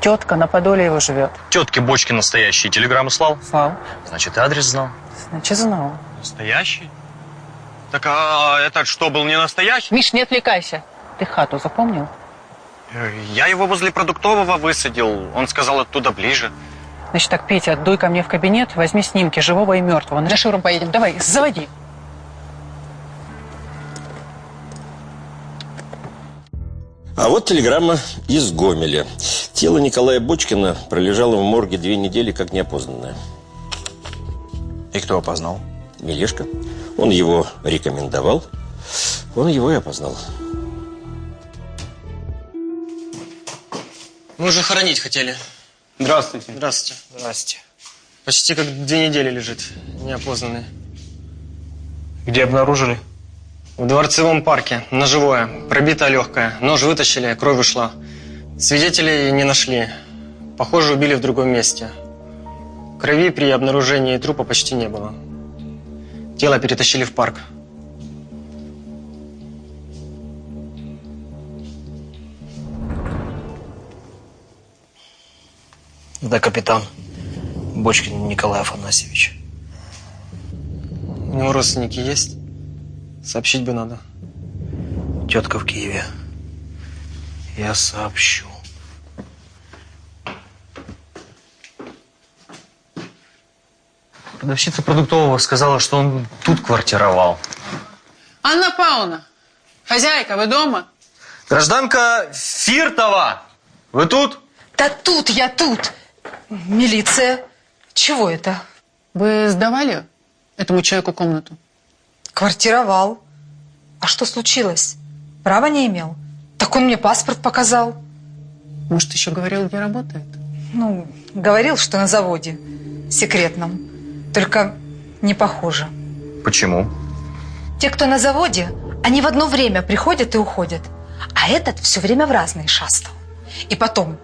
Тетка на Подолеева живет. Тетке бочки настоящие телеграмму слал? Слал. Значит, и адрес знал. Значит, знал. Настоящий? Так а этот что, был не настоящий? Миш, не отвлекайся. Ты хату запомнил? Я его возле продуктового высадил. Он сказал, оттуда ближе. Значит так, Петя, дуй ко мне в кабинет, возьми снимки живого и мертвого. На ширм поедем. Давай, заводи. А вот телеграмма из Гомеля. Тело Николая Бочкина пролежало в морге две недели как неопознанное. И кто опознал? Мелешка. Он его рекомендовал. Он его и опознал. Мы уже хоронить хотели. Здравствуйте. Здравствуйте. Здравствуйте. Почти как две недели лежит, неопознанный. Где обнаружили? В дворцевом парке, ножевое, пробито легкое. Нож вытащили, кровь ушла. Свидетелей не нашли. Похоже, убили в другом месте. Крови при обнаружении трупа почти не было. Тело перетащили в парк. Да, капитан. Бочкин Николай Афанасьевич. У него родственники есть? Сообщить бы надо. Тетка в Киеве. Я сообщу. Продавщица продуктового сказала, что он тут квартировал. Анна Пауна, хозяйка, вы дома? Гражданка Фиртова, вы тут? Да тут я тут. Милиция. Чего это? Вы сдавали этому человеку комнату? Квартировал. А что случилось? Права не имел? Так он мне паспорт показал. Может, еще говорил, где работает? Ну, говорил, что на заводе. Секретном. Только не похоже. Почему? Те, кто на заводе, они в одно время приходят и уходят. А этот все время в разные шастал. И потом,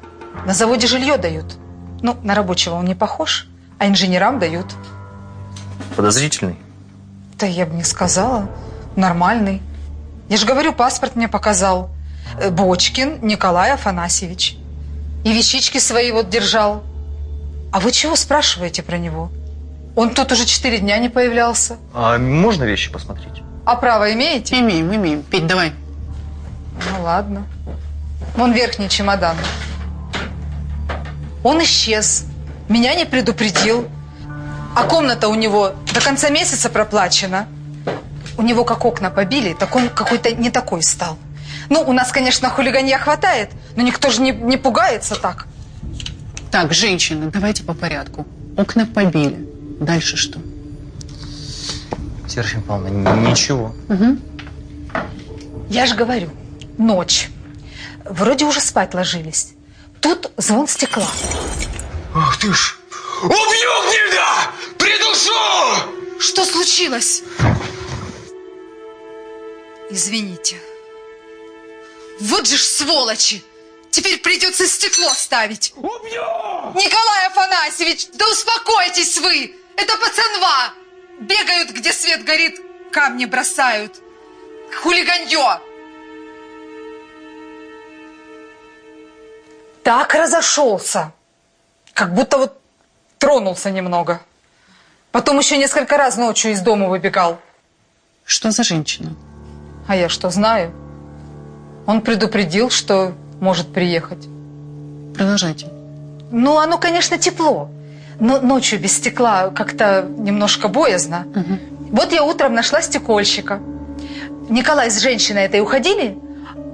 на заводе жилье дают. Ну, на рабочего он не похож, а инженерам дают. Подозрительный. Да я бы не сказала. Нормальный. Я же говорю, паспорт мне показал. Э, Бочкин Николай Афанасьевич. И вещички свои вот держал. А вы чего спрашиваете про него? Он тут уже четыре дня не появлялся. А можно вещи посмотреть? А право имеете? Имеем, имеем. Петь, давай. Ну ладно. Вон верхний чемодан. Он исчез. Меня не предупредил. А комната у него до конца месяца проплачена. У него как окна побили, так он какой-то не такой стал. Ну, у нас, конечно, хулиганья хватает, но никто же не, не пугается так. Так, женщины, давайте по порядку. Окна побили. Дальше что? Серафим Павловна, ничего. Угу. Я же говорю, ночь. Вроде уже спать ложились. Тут звон стекла. Ах ты ж! Убью тебя! Придушу! Что случилось? Извините. Вот же ж сволочи! Теперь придется стекло ставить. Убью! Николай Афанасьевич, да успокойтесь вы! Это пацанва! Бегают, где свет горит, камни бросают. Хулиганье! Так разошелся. Как будто вот тронулся немного. Потом еще несколько раз ночью из дома выбегал. Что за женщина? А я что, знаю? Он предупредил, что может приехать. Продолжайте. Ну, оно, конечно, тепло. но ночью без стекла как-то немножко боязно. Вот я утром нашла стекольщика. Николай с женщиной этой уходили,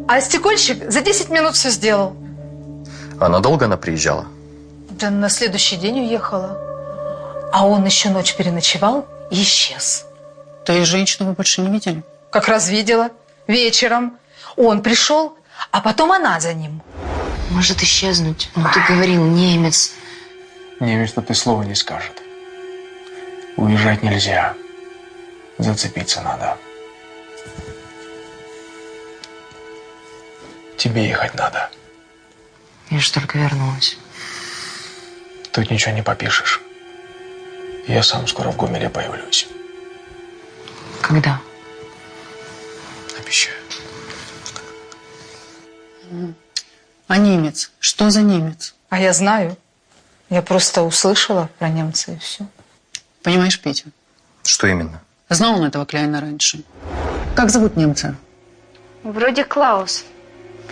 а стекольщик за 10 минут все сделал. А надолго она приезжала? Да на следующий день уехала. А он еще ночь переночевал и исчез. То есть женщину вы больше не видели? Как раз видела. Вечером. Он пришел, а потом она за ним. Может исчезнуть. Ну, ты говорил, немец. Немец-то ты слова не скажет. Уезжать нельзя. Зацепиться надо. Тебе ехать надо. Я ж только вернулась. Тут ничего не попишешь. Я сам скоро в Гомеле появлюсь. Когда? Обещаю. А немец? Что за немец? А я знаю. Я просто услышала про немца и все. Понимаешь, Петя, Что именно? знал он этого Кляйна раньше. Как зовут немца? Вроде Клаус.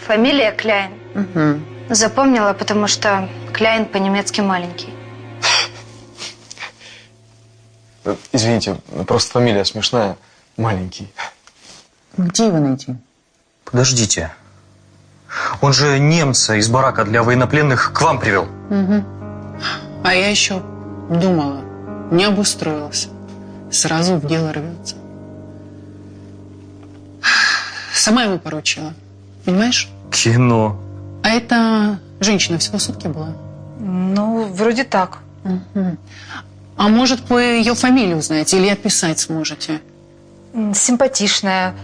Фамилия Кляйн. Угу. Запомнила, потому что Кляйн по-немецки маленький. Э, Извините, просто фамилия смешная. Маленький. Где его найти? Подождите. Он же немца из барака для военнопленных к вам привел. Угу. А я еще думала, не обустроился. Сразу в дело рвется. Сама ему поручила. Понимаешь? Кино. А это женщина всего сутки была? Ну, вроде так. Мгм. А может, вы ее фамилию знаете или описать сможете? Симпатичная.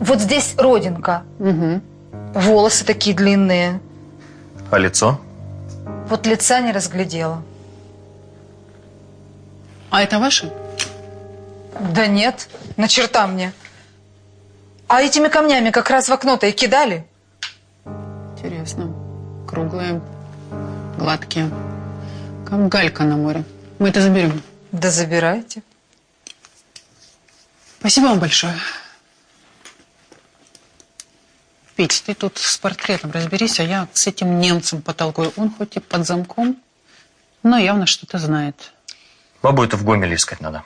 Вот здесь родинка. Угу. Волосы такие длинные. А лицо? Вот лица не разглядела. А это ваши? Да нет, на черта мне. А этими камнями как раз в окно-то и кидали. Интересно. Круглые, гладкие. Как галька на море. Мы это заберем. Да забирайте. Спасибо вам большое. Петь, ты тут с портретом разберись, а я с этим немцем потолкую. Он хоть и под замком, но явно что-то знает. Бабу это в Гомеле искать надо.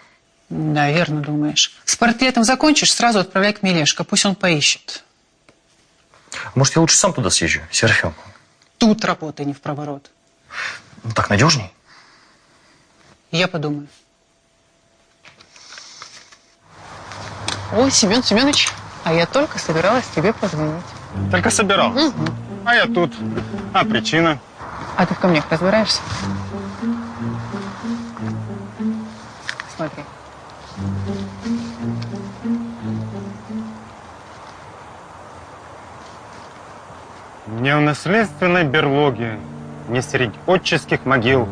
Да, верно думаешь. С портретом закончишь, сразу отправляй к Мелешко, пусть он поищет. Может, я лучше сам туда съезжу, Серафим? Тут работай не в проворот. Ну, так надежней. Я подумаю. Ой, Семен Семенович, а я только собиралась тебе позвонить. Только собирал. А я тут. А причина? А ты в камнях разбираешься? Смотри. Не в наследственной берлоге, не среди отческих могил,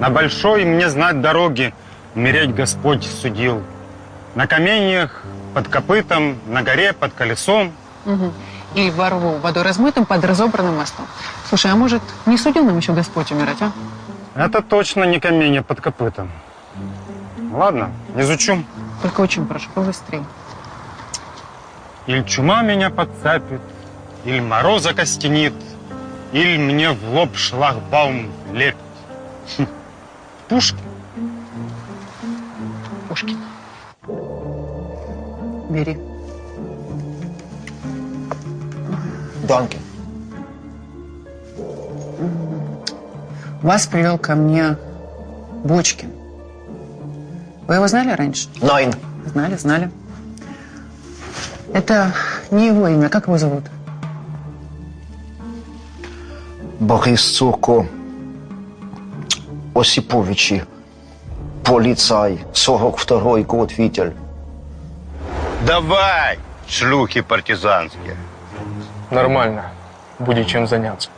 На большой мне знать дороги, умереть Господь судил. На каменьях под копытом, на горе под колесом. Угу. Или во рву водой размытым под разобранным мостом. Слушай, а может, не судил нам еще Господь умирать, а? Это точно не каменья под копытом. Ладно, изучу. Только очень прошу, побыстрее. Или чума меня подцапит, или мороз окостенит, или мне в лоб шлагбаум лепит. Хм. Пушкин. Пушкин. Бери. Данки. Вас привел ко мне Бочкин. Вы его знали раньше? Найн. Знали, знали. Это не его имя. Как его зовут? Борис Цурко. Осиповичи. Полицай. 42-й год видел. Давай, шлюхи партизанские. Нормально. Будет чем заняться.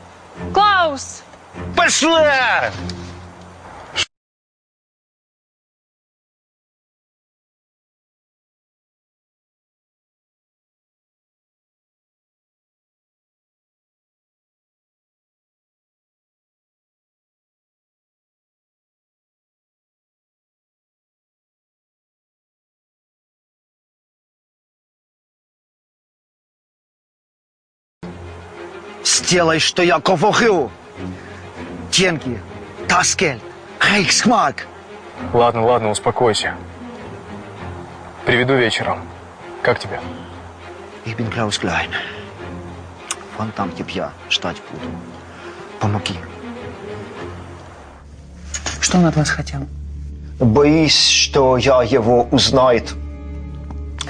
Клаус! Пошла! Сделай, что я говорю. Деньги, таскель, Рейхсмарк. Ладно, ладно, успокойся. Приведу вечером. Как тебе? Ich bin Klaus Klein. Вон там тебя ждать буду. Помоги. Что он от вас хотел? Боюсь, что я его узнает.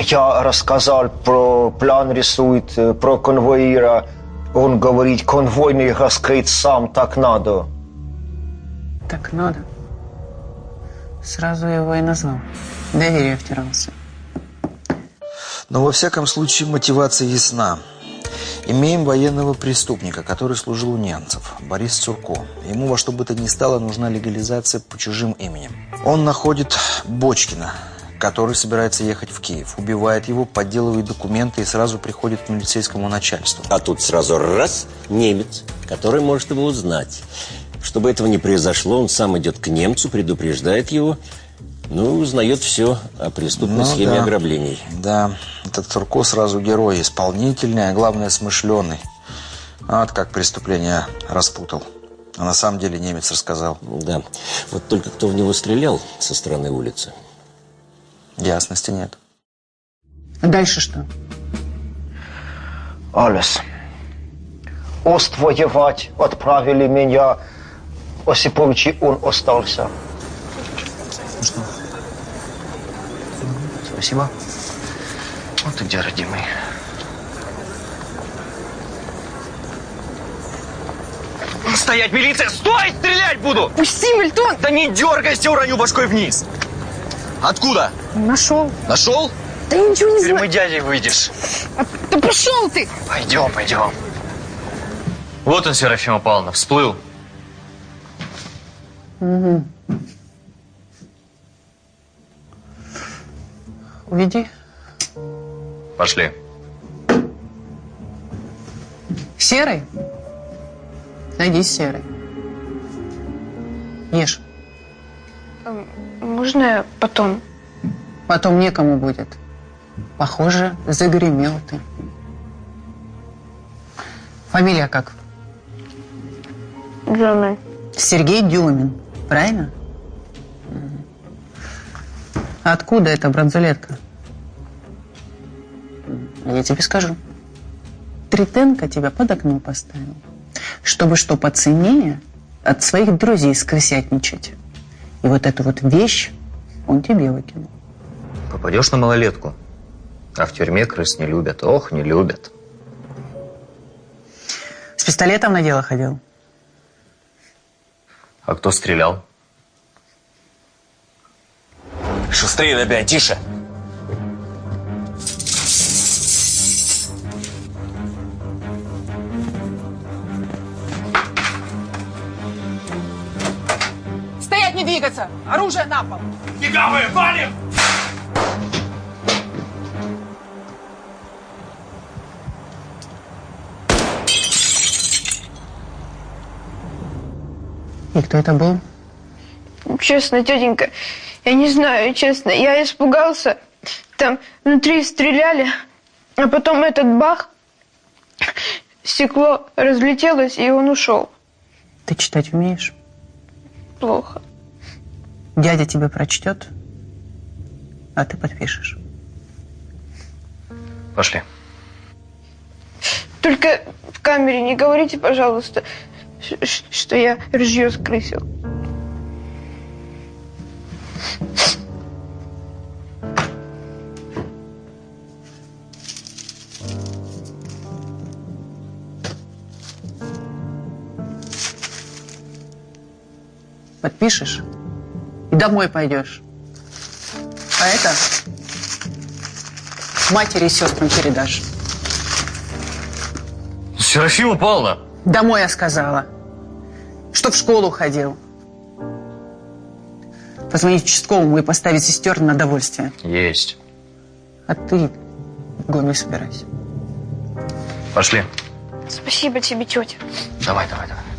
Я рассказал про план рисует, э, про конвоира. Он говорит, конвой не раскрыть сам, так надо. Так надо. Сразу его и назвал. Доверие втирался. Но во всяком случае мотивация ясна. Имеем военного преступника, который служил у немцев, Борис Цурко. Ему во что бы то ни стало нужна легализация по чужим именем. Он находит Бочкина, который собирается ехать в Киев, убивает его, подделывает документы и сразу приходит к милицейскому начальству. А тут сразу раз немец, который может его узнать. Чтобы этого не произошло, он сам идет к немцу, предупреждает его, ну, узнает все о преступной Ну схеме да. ограблений. Да, этот Цурко сразу герой, исполнительный, а главное смышленый. Вот как преступление распутал. А на самом деле немец рассказал. Да. Вот только кто в него стрелял со стороны улицы? Ясности нет. А дальше что? Alles. Ост воевать отправили меня. Осипович и он остался. Спасибо. Вот ты где, родимый. Стоять, милиция! Стой! Стрелять буду! Пусти, Мильтон! Да не дергайся, уроню башкой вниз! Откуда? Нашел. Нашел? Да я ничего не Теперь знаю. мы дядей выйдешь. Да пошел ты! Пойдем, пойдем. Вот он, Серафима Павловна, всплыл. Угу. Уведи. Пошли. Серый? Садись, Серый. Ешь. Можно я потом? Потом некому будет. Похоже, загремел ты. Фамилия как? Дюмин. Сергей Дюмин. Правильно? Откуда эта бронзулетка? Я тебе скажу. Тритенко тебя под окно поставил. Чтобы что по цене от своих друзей скрысятничать. И вот эту вот вещь он тебе выкинул. Попадешь на малолетку. А в тюрьме крыс не любят. Ох, не любят. С пистолетом на дело ходил? А кто стрелял? Шустрее, Добянь, тише! Оружие на пол! Бегавые, валим! И кто это был? Честно, тетенька, я не знаю, честно. Я испугался. Там внутри стреляли, а потом этот бах, стекло разлетелось, и он ушел. Ты читать умеешь? Плохо. Дядя тебе прочтет, а ты подпишешь. Пошли. Только в камере не говорите, пожалуйста, что я ружье скрысил. Подпишешь и домой пойдешь. А это матери и сестрам передашь. Серафима Павловна! Домой я сказала. Что в школу ходил. Позвонить участковому и поставить сестер на довольствие. Есть. А ты гомель собирайся. Пошли. Спасибо тебе, тетя. Давай, давай, давай.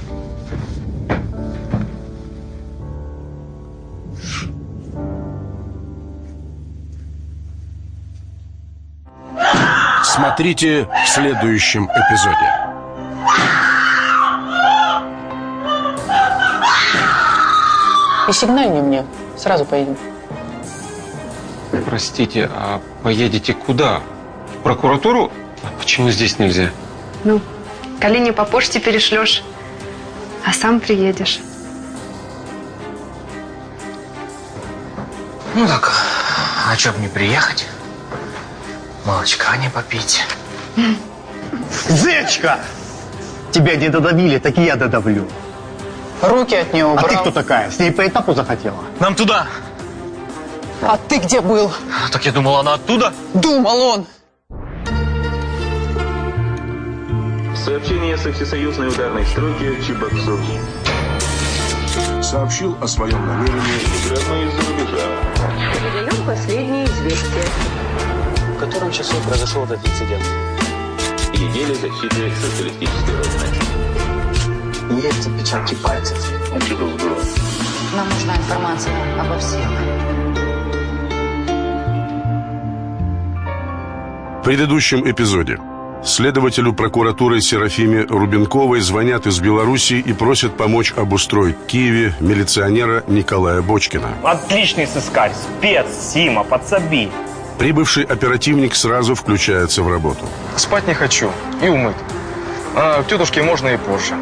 Смотрите в следующем эпизоде. И сигнальни мне. Сразу поедем. Простите, а поедете куда? В прокуратуру? А почему здесь нельзя? Ну, Калине по почте перешлешь, а сам приедешь. Ну так, а чё б не приехать? Молочка не попить. Зечка! Тебя не додавили, так и я додавлю. Руки от нее А убрал. ты кто такая? С ней по этапу захотела? Нам туда. А ты где был? Так я думал, она оттуда. Думал он. Сообщение со всесоюзной ударной стройки Чебоксур. Сообщил о своем намерении Прямо из-за рубежа. Передаем последние известия. В котором часу произошел этот инцидент? Неделя защиты социалистической родины. Есть отпечатки пальцев. Нам нужна информация обо всех. В предыдущем эпизоде следователю прокуратуры Серафиме Рубенковой звонят из Белоруссии и просят помочь обустроить в Киеве милиционера Николая Бочкина. Отличный сыскарь, спец, Сима, подсоби. Прибывший оперативник сразу включается в работу. Спать не хочу и умыт. А к тетушке можно и позже.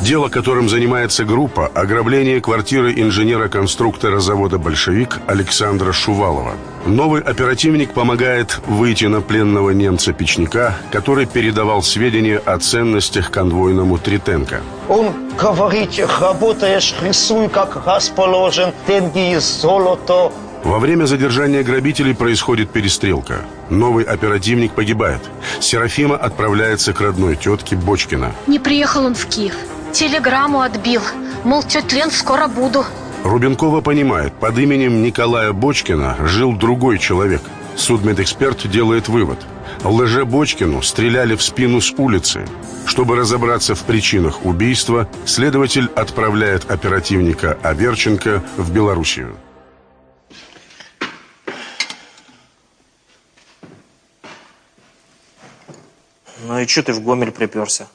Дело, которым занимается группа – ограбление квартиры инженера-конструктора завода «Большевик» Александра Шувалова. Новый оперативник помогает выйти на пленного немца-печника, который передавал сведения о ценностях конвойному Тритенко. Он говорит, работаешь, рисуй, как расположен, деньги, золото. Во время задержания грабителей происходит перестрелка. Новый оперативник погибает. Серафима отправляется к родной тетке Бочкина. Не приехал он в Киев. Телеграмму отбил. Мол, тетя Лен, скоро буду. Рубенкова понимает, под именем Николая Бочкина жил другой человек. Судмедэксперт делает вывод. Лже Бочкину стреляли в спину с улицы. Чтобы разобраться в причинах убийства, следователь отправляет оперативника Аверченко в Белоруссию. Ну и что ты в Гомель приперся?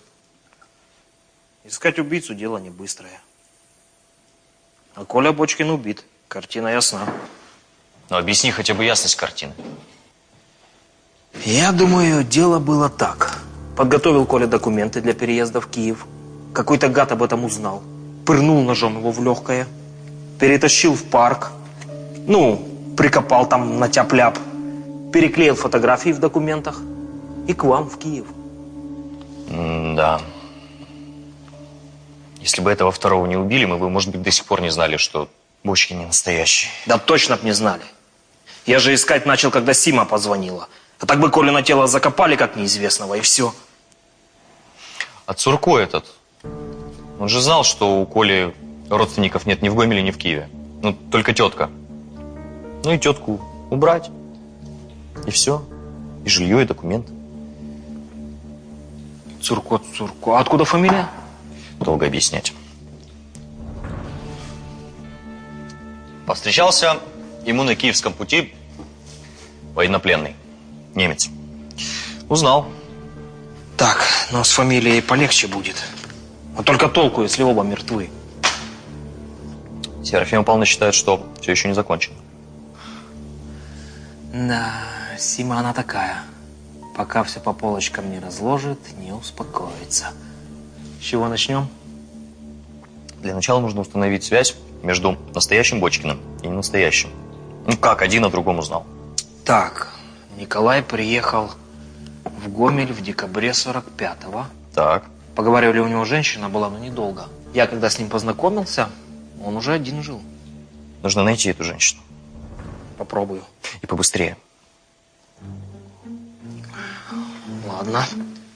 Искать убийцу дело не быстрое. А Коля Бочкин убит. Картина ясна. Ну, объясни хотя бы ясность картины. Я думаю, дело было так. Подготовил Коля документы для переезда в Киев. Какой-то гад об этом узнал. Пырнул ножом его в легкое. Перетащил в парк. Ну, прикопал там на тяп-ляп. Переклеил фотографии в документах. И к вам в Киев. Да. Если бы этого второго не убили, мы бы, может быть, до сих пор не знали, что Бочкин не настоящий. Да точно б не знали. Я же искать начал, когда Сима позвонила. А так бы Колина тело закопали как неизвестного, и все. А Цурко этот, он же знал, что у Коли родственников нет ни в Гомеле, ни в Киеве. Ну, только тетка. Ну и тетку убрать. И все. И жилье, и документ. Цурко, Цурко. А откуда фамилия? Долго объяснять. Повстречался ему на киевском пути военнопленный, немец. Узнал. Так, но с фамилией полегче будет. Но только толку, если оба мертвы. Серафима Павловна считает, что все еще не закончено. Да, Сима она такая. Пока все по полочкам не разложит, не успокоится. С чего начнем? Для начала нужно установить связь между настоящим Бочкиным и ненастоящим. Ну как, один о другом узнал. Так, Николай приехал в Гомель в декабре 45-го. Так. Поговаривали, у него женщина была, но недолго. Я когда с ним познакомился, он уже один жил. Нужно найти эту женщину. Попробую. И побыстрее. Ладно.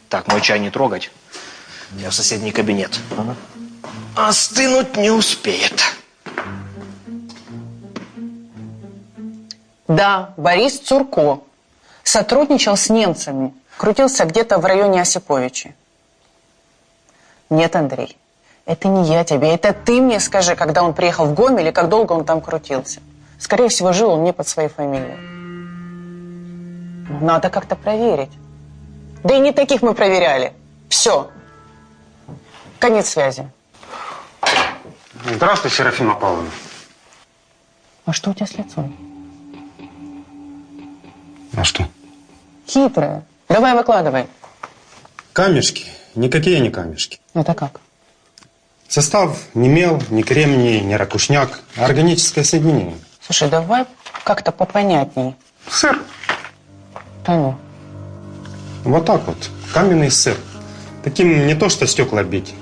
Так, мой чай не трогать. Я в соседний кабинет. Остынуть не успеет. Да, Борис Цурко. Сотрудничал с немцами. Крутился где-то в районе Осиповичи. Нет, Андрей, это не я тебе, это ты мне скажи, когда он приехал в Гомель и как долго он там крутился. Скорее всего, жил он не под своей фамилией. Надо как-то проверить. Да и не таких мы проверяли. Все. Конец связи. Здравствуй, Серафима Павловна. А что у тебя с лицом? А что? Хитрая. Давай выкладывай. Камешки. Никакие не камешки. Это как? Состав не мел, не кремний, не ракушняк, а органическое соединение. Слушай, давай как-то попонятней. Сыр. Да ну. Вот так вот. Каменный сыр. Таким не то что стекла бить.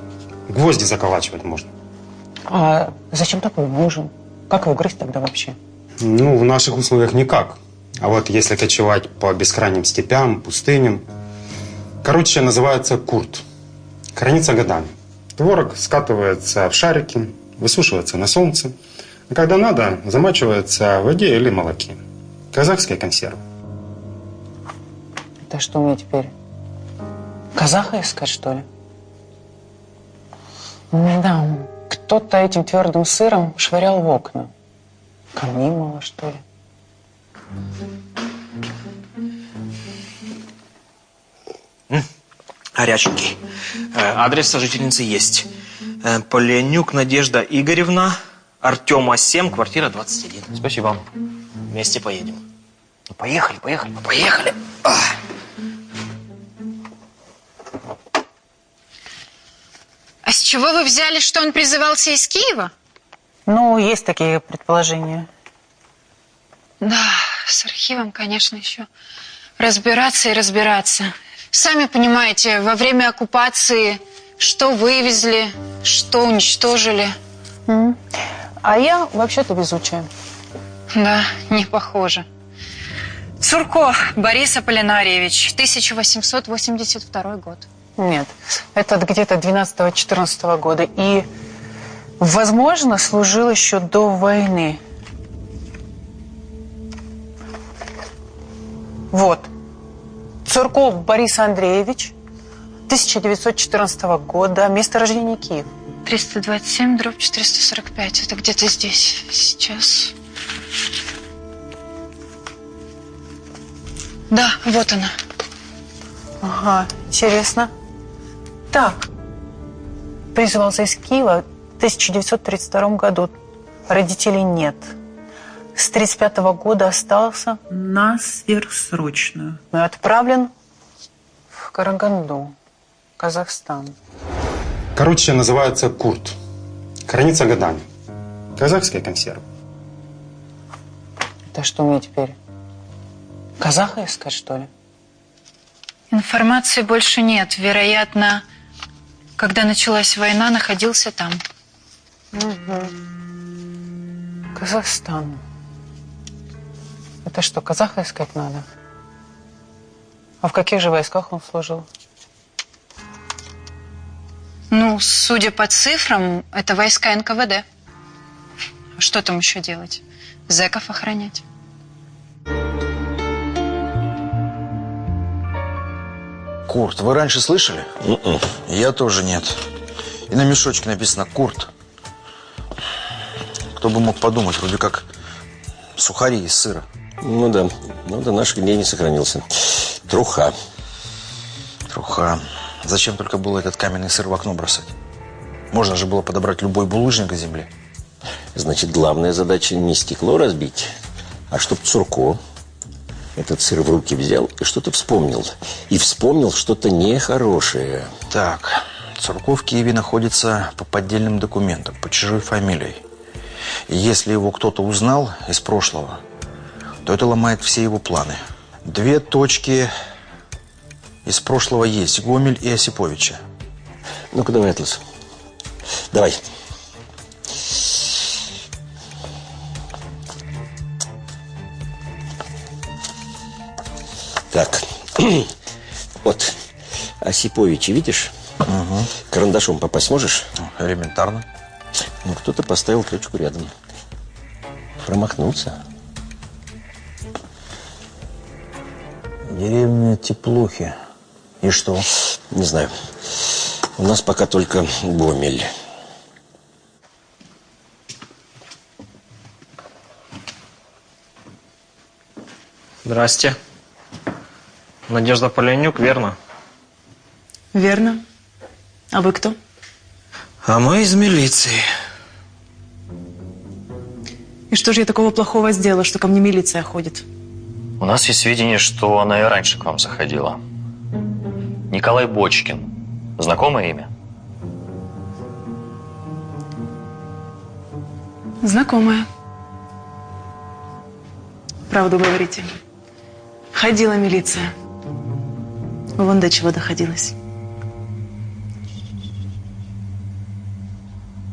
Гвозди заколачивать можно. А зачем такой нужен? Как его грызть тогда вообще? Ну, в наших условиях никак. А вот если кочевать по бескрайним степям, пустыням. Короче, называется курт. Хранится годами. Творог скатывается в шарики, высушивается на солнце. А когда надо, замачивается в воде или молоке. Казахские консервы. Это что мне теперь? Казаха искать, что ли? Да, кто-то этим твердым сыром швырял в окна. Камней мало, что ли? Горяченький. Э, Адрес сожительницы есть. Э, Поленюк Надежда Игоревна, Артема 7, квартира 21. Спасибо. Вместе поедем. Ну, поехали, поехали. Поехали. А с чего вы взяли, что он призывался из Киева? Ну, есть такие предположения. Да, с архивом, конечно, еще разбираться и разбираться. Сами понимаете, во время оккупации что вывезли, что уничтожили. А я вообще-то везучая. Да, не похоже. Цурко Борис Аполлинарьевич, 1882 год. Нет, это где-то 12-14 года. И, возможно, служил еще до войны. Вот. Цурков Борис Андреевич, 1914 года, место рождения Киев. 327, дробь 445. Это где-то здесь, сейчас. Да, вот она. Ага, интересно. Так, призывался из Киева в 1932 году. Родителей нет. С 1935 года остался на сверхсрочную. И отправлен в Караганду, Казахстан. Короче, называется курт. Хранится годами. Казахские консервы. Это что мне теперь? Казаха искать, что ли? Информации больше нет. Вероятно, когда началась война, находился там. Казахстан. Это что, казаха искать надо? А в каких же войсках он служил? Ну, судя по цифрам, это войска НКВД. Что там еще делать? Зэков охранять. Курт, вы раньше слышали? Я тоже нет. И на мешочке написано Курт. Кто бы мог подумать, вроде как сухари из сыра. Ну да, но до наших дней не сохранился. Труха. Труха. Зачем только было этот каменный сыр в окно бросать? Можно же было подобрать любой булыжник из земли. Значит, главная задача не стекло разбить, а чтоб Цурко этот сыр в руки взял и что-то вспомнил. И вспомнил что-то нехорошее. Так, Цурко в Киеве находится по поддельным документам, по чужой фамилией. И если его кто-то узнал из прошлого, то это ломает все его планы. Две точки из прошлого есть. Гомель и Осиповича. Ну-ка, давай, Атлас. Давай. Так. Вот. Осиповича видишь? Угу. Карандашом попасть можешь? Элементарно. Ну, кто-то поставил точку рядом. Промахнулся. Деревня Теплухи. И что? Не знаю. У нас пока только Гомель. Здрасте. Надежда Поленюк, верно? Верно. А вы кто? А мы из милиции. И что же я такого плохого сделала, что ко мне милиция ходит? У нас есть сведения, что она и раньше к вам заходила. Николай Бочкин. Знакомое имя? Знакомая. Правду говорите. Ходила милиция. Вон до чего доходилось.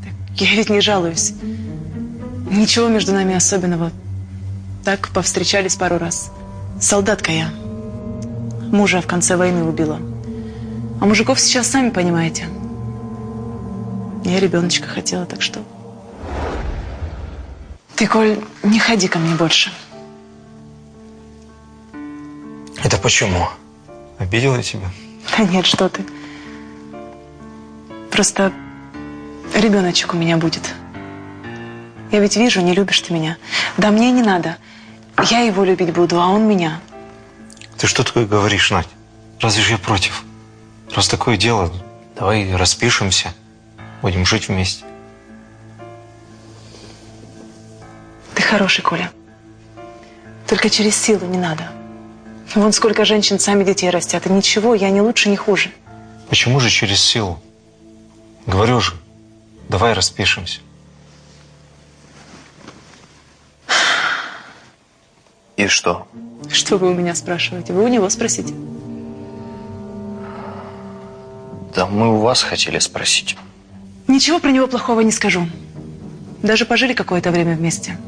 Так я ведь не жалуюсь. Ничего между нами особенного. Так повстречались пару раз. Солдатка я. Мужа в конце войны убила. А мужиков сейчас сами понимаете. Я ребеночка хотела, так что... Ты, Коль, не ходи ко мне больше. Это почему? Обидела я тебя? Да нет, что ты. Просто ребеночек у меня будет. Я ведь вижу, не любишь ты меня. Да мне не надо. Я его любить буду, а он меня. Ты что такое говоришь, Надь? Разве же я против? Раз такое дело, давай распишемся. Будем жить вместе. Ты хороший, Коля. Только через силу не надо. Вон сколько женщин сами детей растят. И ничего, я не лучше, не хуже. Почему же через силу? Говорю же, давай распишемся. И что? Что вы у меня спрашиваете? Вы у него спросите. Да мы у вас хотели спросить. Ничего про него плохого не скажу. Даже пожили какое-то время вместе.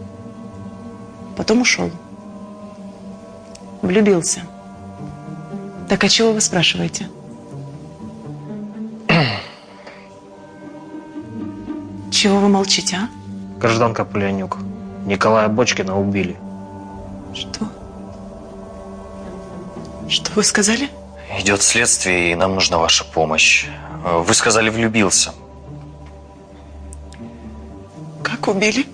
Потом ушел. Влюбился. Так а чего вы спрашиваете? Чего вы молчите, а? Гражданка Полянюк. Николая Бочкина убили. Что? Что вы сказали? Идет следствие, и нам нужна ваша помощь. Вы сказали, влюбился. Как убили?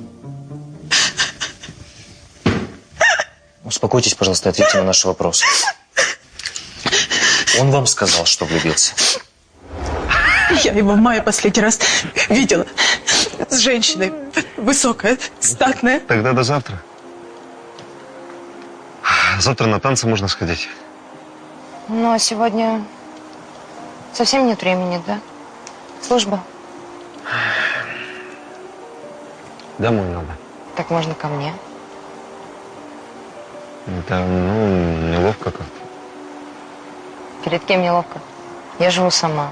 Успокойтесь, пожалуйста, ответьте на наши вопросы. Он вам сказал, что влюбился. Я его в мае последний раз видела. С женщиной. Высокая, статная. Тогда до завтра. Завтра на танцы можно сходить. Но сегодня совсем нет времени, да? Служба. Домой надо. Так можно ко мне. Это, ну, неловко как-то. Перед кем неловко? Я живу сама.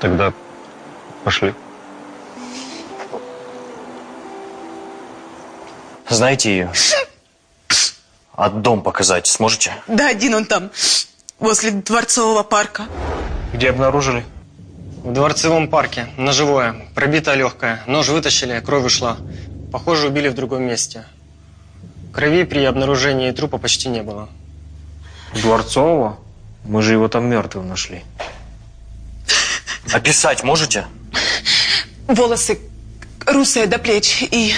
Тогда пошли. Знаете ее? А дом показать сможете? Да, один он там, возле Дворцового парка. Где обнаружили? В Дворцевом парке, ножевое, пробитое легкое. Нож вытащили, кровь ушла. Похоже, убили в другом месте. Крови при обнаружении трупа почти не было. Дворцового? Мы же его там мертвым нашли. Описать можете? Волосы русые до плеч и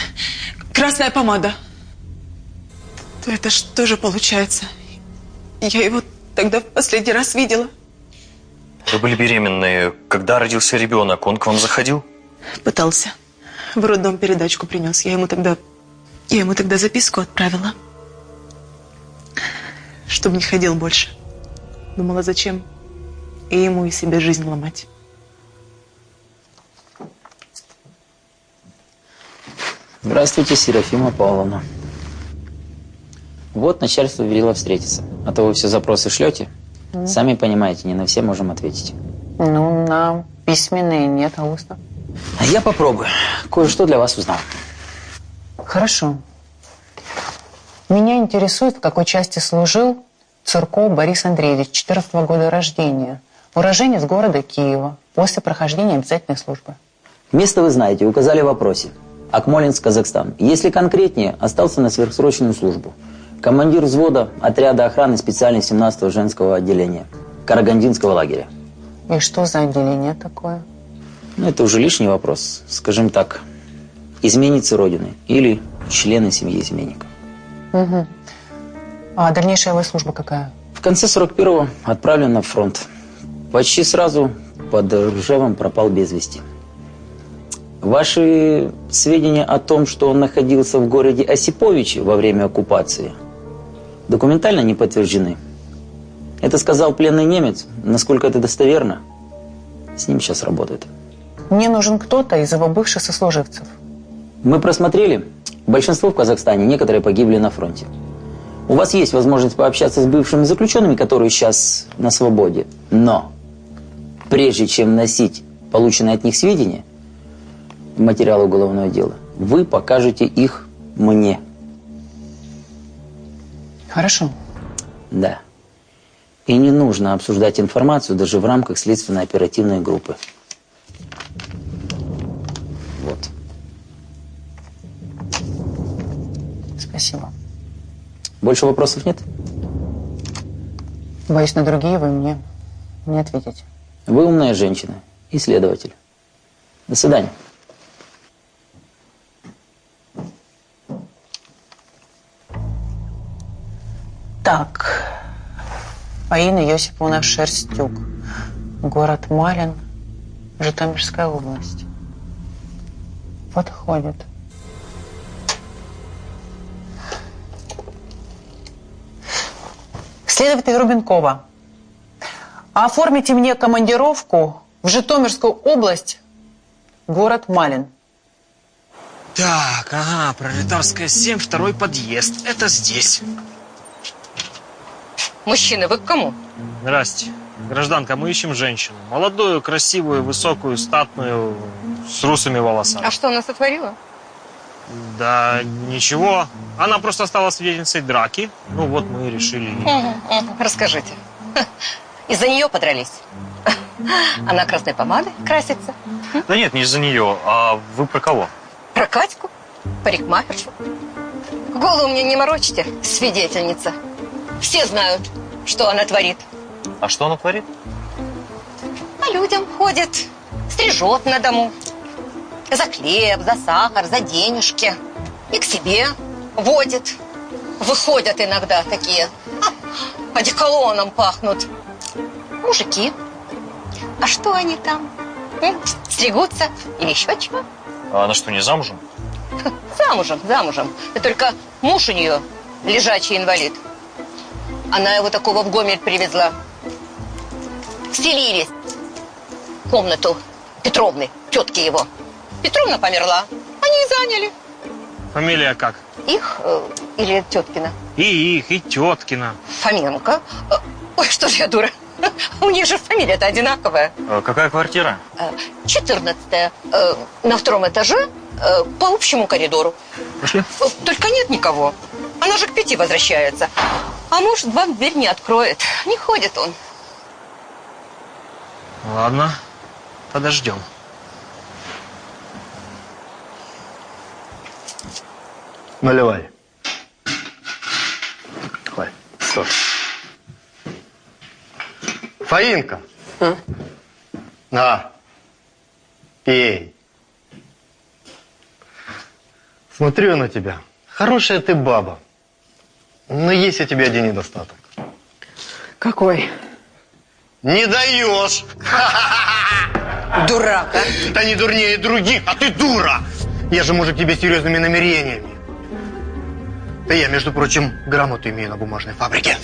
красная помада. То это что же получается? Я его тогда в последний раз видела. Вы были беременны. Когда родился ребенок, он к вам заходил? Пытался. В роддом передачку принес. Я ему тогда... Я ему тогда записку отправила. Чтобы не ходил больше. Думала, зачем? И ему, и себе жизнь ломать. Здравствуйте, Серафима Павловна. Вот начальство велело встретиться. А то вы все запросы шлете. Мгм. Сами понимаете, не на все можем ответить. Ну, на письменные нет, а устно. А я попробую. Кое-что для вас узнал. Хорошо. Меня интересует, в какой части служил Цурков Борис Андреевич, 14 года рождения. Уроженец города Киева, после прохождения обязательной службы. Место вы знаете, указали в вопросе. Акмолинск, Казахстан. Если конкретнее, остался на сверхсрочную службу. Командир взвода отряда охраны специальной 17-го женского отделения Карагандинского лагеря. И что за отделение такое? Ну, это уже лишний вопрос. Скажем так, изменницы Родины или члены семьи изменника. Угу. А дальнейшая его служба какая? В конце 41-го отправлен на фронт. Почти сразу под Ржевом пропал без вести. Ваши сведения о том, что он находился в городе Осиповичи во время оккупации, документально не подтверждены. Это сказал пленный немец. Насколько это достоверно, с ним сейчас работают. Мне нужен кто-то из его бывших сослуживцев. Мы просмотрели. Большинство в Казахстане, некоторые погибли на фронте. У вас есть возможность пообщаться с бывшими заключенными, которые сейчас на свободе. Но прежде чем носить полученные от них сведения, материалы уголовного дела, вы покажете их мне. Хорошо. Да. И не нужно обсуждать информацию даже в рамках следственно-оперативной группы. Спасибо. Больше вопросов нет? Боюсь, на другие вы мне не ответите. Вы умная женщина, исследователь. До свидания. Так, Фаина Йосиповна Шерстюк. Город Малин, Житомирская область. Подходит. Следователь Рубенкова. Оформите мне командировку в Житомирскую область, город Малин. Так, ага, Пролетарская 7, второй подъезд. Это здесь. Мужчины, вы к кому? Здрасте. Гражданка, мы ищем женщину. Молодую, красивую, высокую, статную, с русыми волосами. А что она сотворила? Да ничего. Она просто стала свидетельницей драки. Ну вот мы и решили... Расскажите. Из-за нее подрались? Она красной помадой красится? Да нет, не из-за нее. А вы про кого? Про Катьку? Парикмахершу? Голову мне не морочите, свидетельница. Все знают, что она творит. А что она творит? А людям ходит, стрижет на дому. За хлеб, за сахар, за денежки. И к себе водит. Выходят иногда такие, а, одеколоном пахнут. Мужики. А что они там? М? Стригутся или еще чего? А она что, не замужем? Замужем, замужем. Да только муж у нее лежачий инвалид. Она его такого в Гомель привезла. Вселились в комнату Петровны, тетки его. Петровна померла. Они и заняли. Фамилия как? Их э, или теткина? И их, и теткина. Фоменко. Э, Ой, что ж я дура. У них же фамилия-то одинаковая. А какая квартира? Четырнадцатая. Э, На втором этаже э, по общему коридору. Пошли. Э, Только нет никого. Она же к пяти возвращается. А муж вам дверь не откроет. Не ходит он. Ладно, подождем. Наливай. Давай, стой. Фаинка. На. Пей. Смотрю на тебя. Хорошая ты баба. Но есть у тебя один недостаток. Какой? Не даешь. Дурак, а? Да не дурнее других, а ты дура. Я же мужик тебе серьезными намерениями. Да я, между прочим, грамоту имею на бумажной фабрике.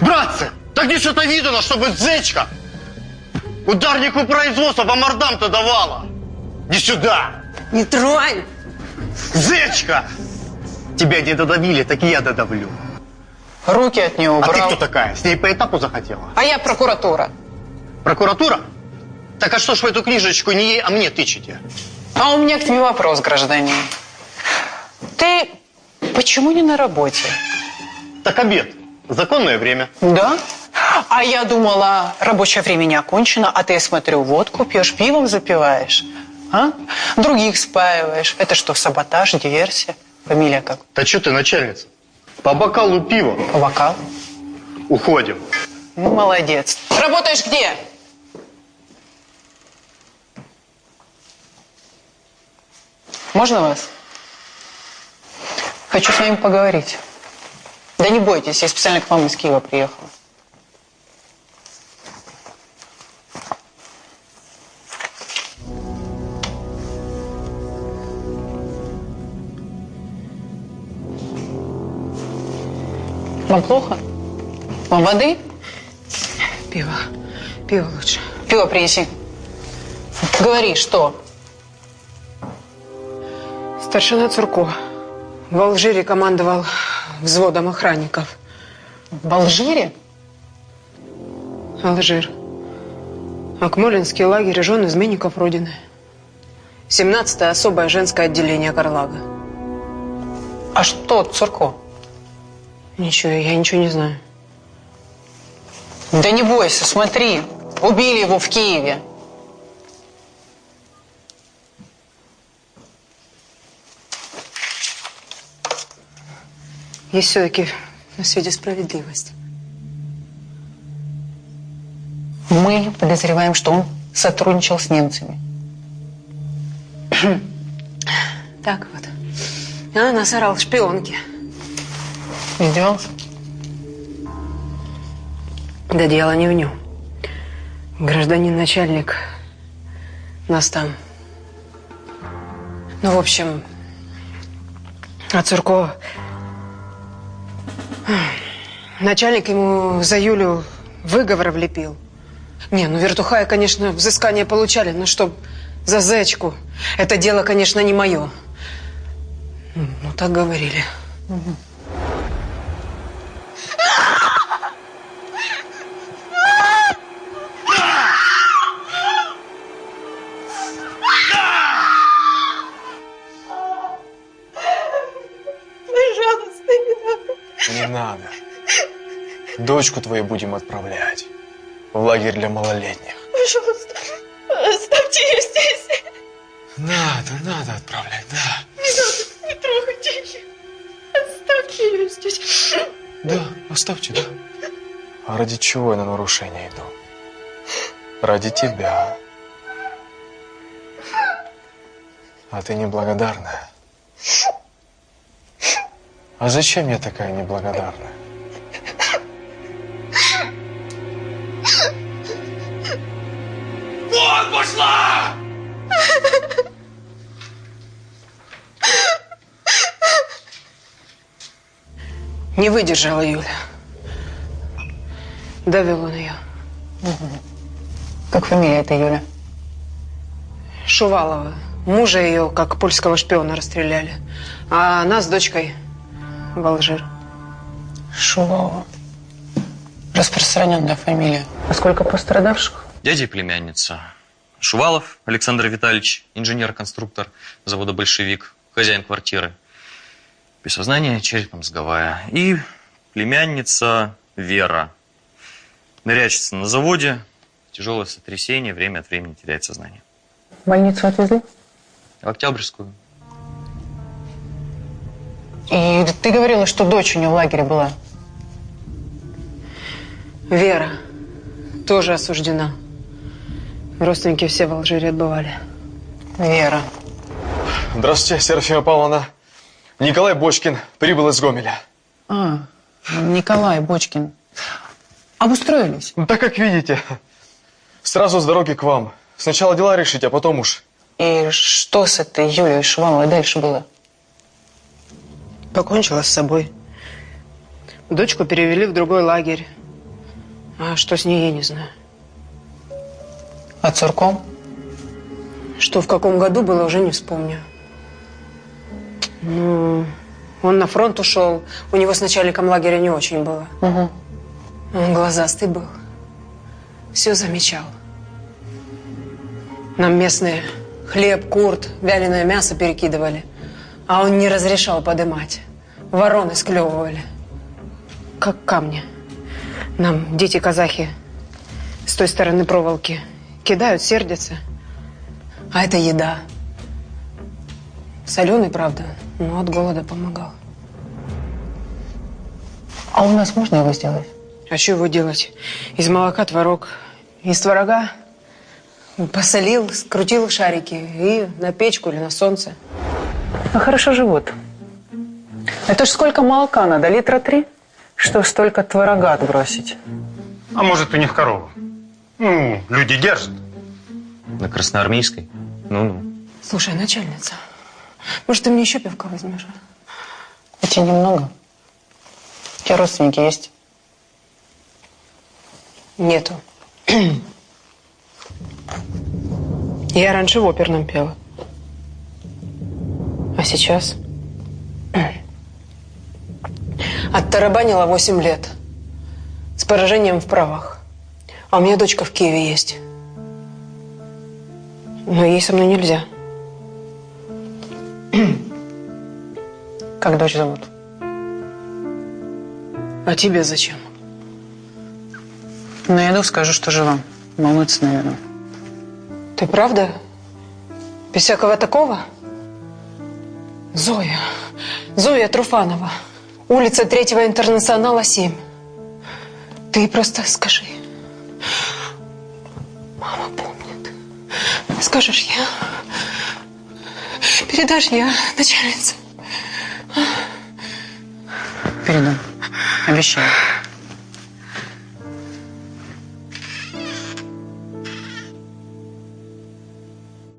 Братцы, так где что-то видано, чтобы зечка ударнику производства по мордам-то давала. Иди сюда. Не тронь. Зечка! Тебя не додавили, так и я додавлю. Руки от нее А убрал. ты кто такая? С ней по этапу захотела? А я прокуратура. Прокуратура? Так а что ж в эту книжечку не ей, а мне тычете? А у меня к тебе вопрос, гражданин. Ты почему не на работе? Так обед. Законное время. Да? А я думала, рабочее время не окончено, а ты, я смотрю, водку пьешь, пивом запиваешь. А? Других спаиваешь. Это что, саботаж, диверсия? Фамилия как? Да что ты, начальница? По бокалу пива. По бокалу? Уходим. Ну, молодец. Работаешь где? Можно вас? Хочу с вами поговорить. Да не бойтесь, я специально к вам из Киева приехала. Вам плохо? Вам воды? Пиво. Пиво лучше. Пиво принеси. Говори, что? Старшина Цуркова в Алжире командовал взводом охранников. В Алжире? Алжир. Акмолинский лагерь жен изменников Родины. 17-е особое женское отделение Карлага. А что Цурко? Ничего, я ничего не знаю. Да не бойся, смотри. Убили его в Киеве. Есть все-таки на свете справедливость. Мы подозреваем, что он сотрудничал с немцами. Так вот. А нас орал шпионки. Издевался? Да дело не в нем. Гражданин начальник нас там. Ну, в общем, а Цурко... Начальник ему за Юлю выговор влепил. Не, ну вертухая, конечно, взыскание получали, но чтоб за зечку. Это дело, конечно, не мое. Ну, так говорили. Пожалуйста, Не надо. Дочку твою будем отправлять в лагерь для малолетних. Пожалуйста, оставьте ее здесь. Надо, надо отправлять, да. Не надо, не трогайте ее. Оставьте ее здесь. Да, оставьте, да. А ради чего я на нарушение иду? Ради тебя. А ты неблагодарная. А зачем я такая неблагодарная? Вон пошла! Не выдержала Юля. Довел он ее. Как фамилия этой Юля? Шувалова. Мужа ее, как польского шпиона, расстреляли. А она с дочкой в Алжир. Шувалова. Распространенная фамилия. А сколько пострадавших? Дядя и племянница. Шувалов Александр Витальевич, инженер-конструктор завода «Большевик», хозяин квартиры. Без сознания, черепом мозговая. И племянница Вера. Нырячится на заводе, тяжелое сотрясение, время от времени теряет сознание. В больницу отвезли? В Октябрьскую. И ты говорила, что дочь у нее в лагере была. Вера тоже осуждена. Родственники все в Алжире отбывали. Вера. Здравствуйте, Серафима Павловна. Николай Бочкин прибыл из Гомеля. А, Николай Бочкин. Обустроились? Так как видите, сразу с дороги к вам. Сначала дела решить, а потом уж. И что с этой Юлей Шуваловой дальше было? Покончила с собой. Дочку перевели в другой лагерь. А что с ней, я не знаю. А Цурком? Что в каком году было, уже не вспомню. Ну, он на фронт ушел. У него с начальником лагеря не очень было. Угу. Он глазастый был. Все замечал. Нам местные хлеб, курт, вяленое мясо перекидывали. А он не разрешал подымать. Вороны склевывали. Как камни. Нам дети-казахи с той стороны проволоки кидают, сердятся. А это еда. Соленый, правда, но от голода помогал. А у нас можно его сделать? А что его делать? Из молока творог. Из творога посолил, скрутил шарики и на печку или на солнце. А хорошо живут. Это ж сколько молока надо? Литра три? Что столько творога отбросить? А может, у них корова? Ну, люди держат. На Красноармейской? Ну-ну. Слушай, начальница, может, ты мне еще пивка возьмешь? а? Это немного. тебя родственники есть? Нету. Я раньше в оперном пела. Сейчас? Оттарабанила 8 лет. С поражением в правах. А у меня дочка в Киеве есть. Но ей со мной нельзя. Как дочь зовут? А тебе зачем? Найду, скажу, что жива. Волнуется, наверное. Ты правда? Без всякого такого? Зоя. Зоя Труфанова. Улица Третьего Интернационала, 7. Ты просто скажи. Мама помнит. Скажешь я. Передашь я, начальница. Передам. Обещаю.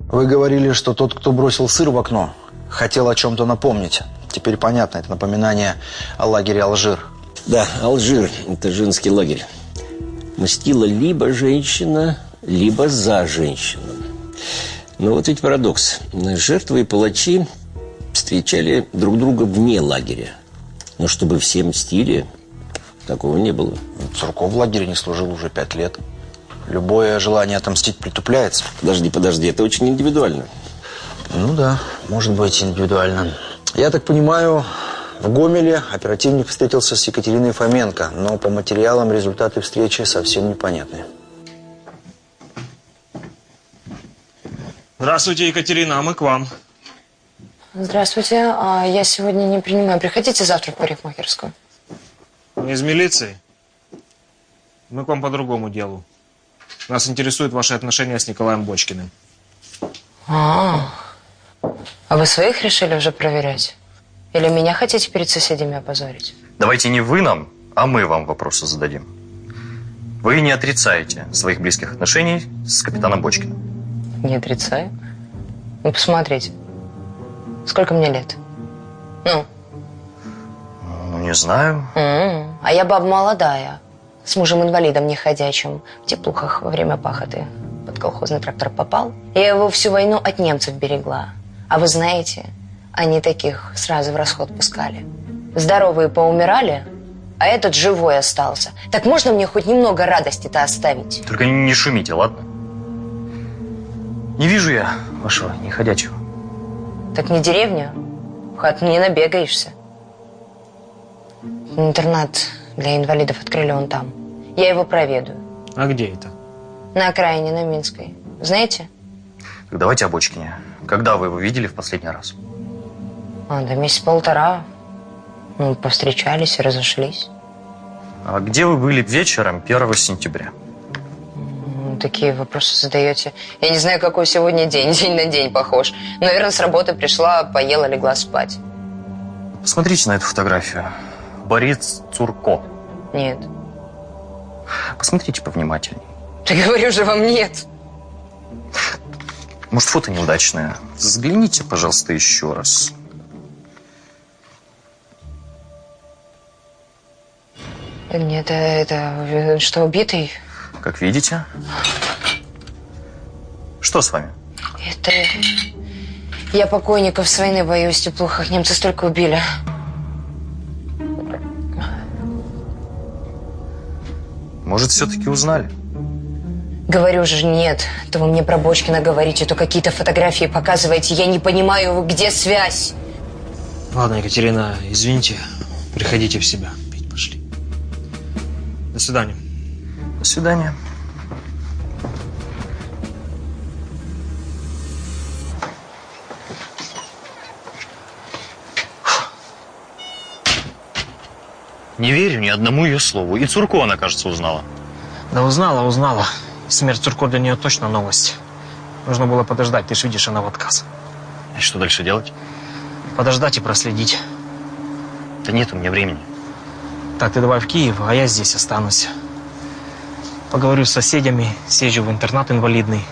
Вы говорили, что тот, кто бросил сыр в окно, хотел о чем-то напомнить. Теперь понятно, это напоминание о лагере Алжир. Да, Алжир – это женский лагерь. Мстила либо женщина, либо за женщину. Но вот ведь парадокс. Жертвы и палачи встречали друг друга вне лагеря. Но чтобы все мстили, такого не было. Цурков в лагере не служил уже пять лет. Любое желание отомстить притупляется. Подожди, подожди, это очень индивидуально. Ну да, может быть индивидуально. Я так понимаю, в Гомеле оперативник встретился с Екатериной Фоменко, но по материалам результаты встречи совсем непонятны. Здравствуйте, Екатерина, а мы к вам. Здравствуйте. А я сегодня не принимаю. Приходите завтра в парикмахерскую. Не из милиции? Мы к вам по другому делу. Нас интересует ваши отношения с Николаем Бочкиным. А, а вы своих решили уже проверять? Или меня хотите перед соседями опозорить? Давайте не вы нам, а мы вам вопросы зададим. Вы не отрицаете своих близких отношений с капитаном Бочкиным? Не отрицаю. Ну, посмотрите. Сколько мне лет? Ну, Ну, не знаю. м-м, а я баба молодая. С мужем-инвалидом неходячим. В теплухах во время пахоты под колхозный трактор попал. Я его всю войну от немцев берегла. А вы знаете, они таких сразу в расход пускали. Здоровые поумирали, а этот живой остался. Так можно мне хоть немного радости-то оставить? Только не шумите, ладно? Не вижу я вашего неходячего. Так не деревня. В хату не набегаешься. Интернат для инвалидов открыли он там. Я его проведу. А где это? На окраине, на Минской. Знаете? Так давайте о Бочкине. Когда вы его видели в последний раз? А, да месяц полтора. Мы повстречались и разошлись. А где вы были вечером 1 сентября? Ну, Такие вопросы задаете. Я не знаю, какой сегодня день. День на день похож. Наверное, с работы пришла, поела, легла спать. Посмотрите на эту фотографию. Борис Цурко. Нет. Посмотрите повнимательнее. Да говорю же вам нет. Может, фото неудачное? Взгляните, пожалуйста, еще раз. Нет, это, это что, убитый? Как видите. Что с вами? Это... Я покойников с войны боюсь, в теплухах немцы столько убили. Может, все-таки узнали? Говорю же, нет. То вы мне про Бочкина говорите, то какие-то фотографии показываете. Я не понимаю, где связь. Ладно, Екатерина, извините. Приходите в себя. Пить пошли. До свидания. До свидания. Не верю ни одному ее слову. И Цурко она, кажется, узнала. Да узнала, узнала. Смерть Цурко для нее точно новость. Нужно было подождать, ты же видишь, она в отказ. И что дальше делать? Подождать и проследить. Да нет у меня времени. Так, ты давай в Киев, а я здесь останусь. Поговорю с соседями, съезжу в интернат инвалидный.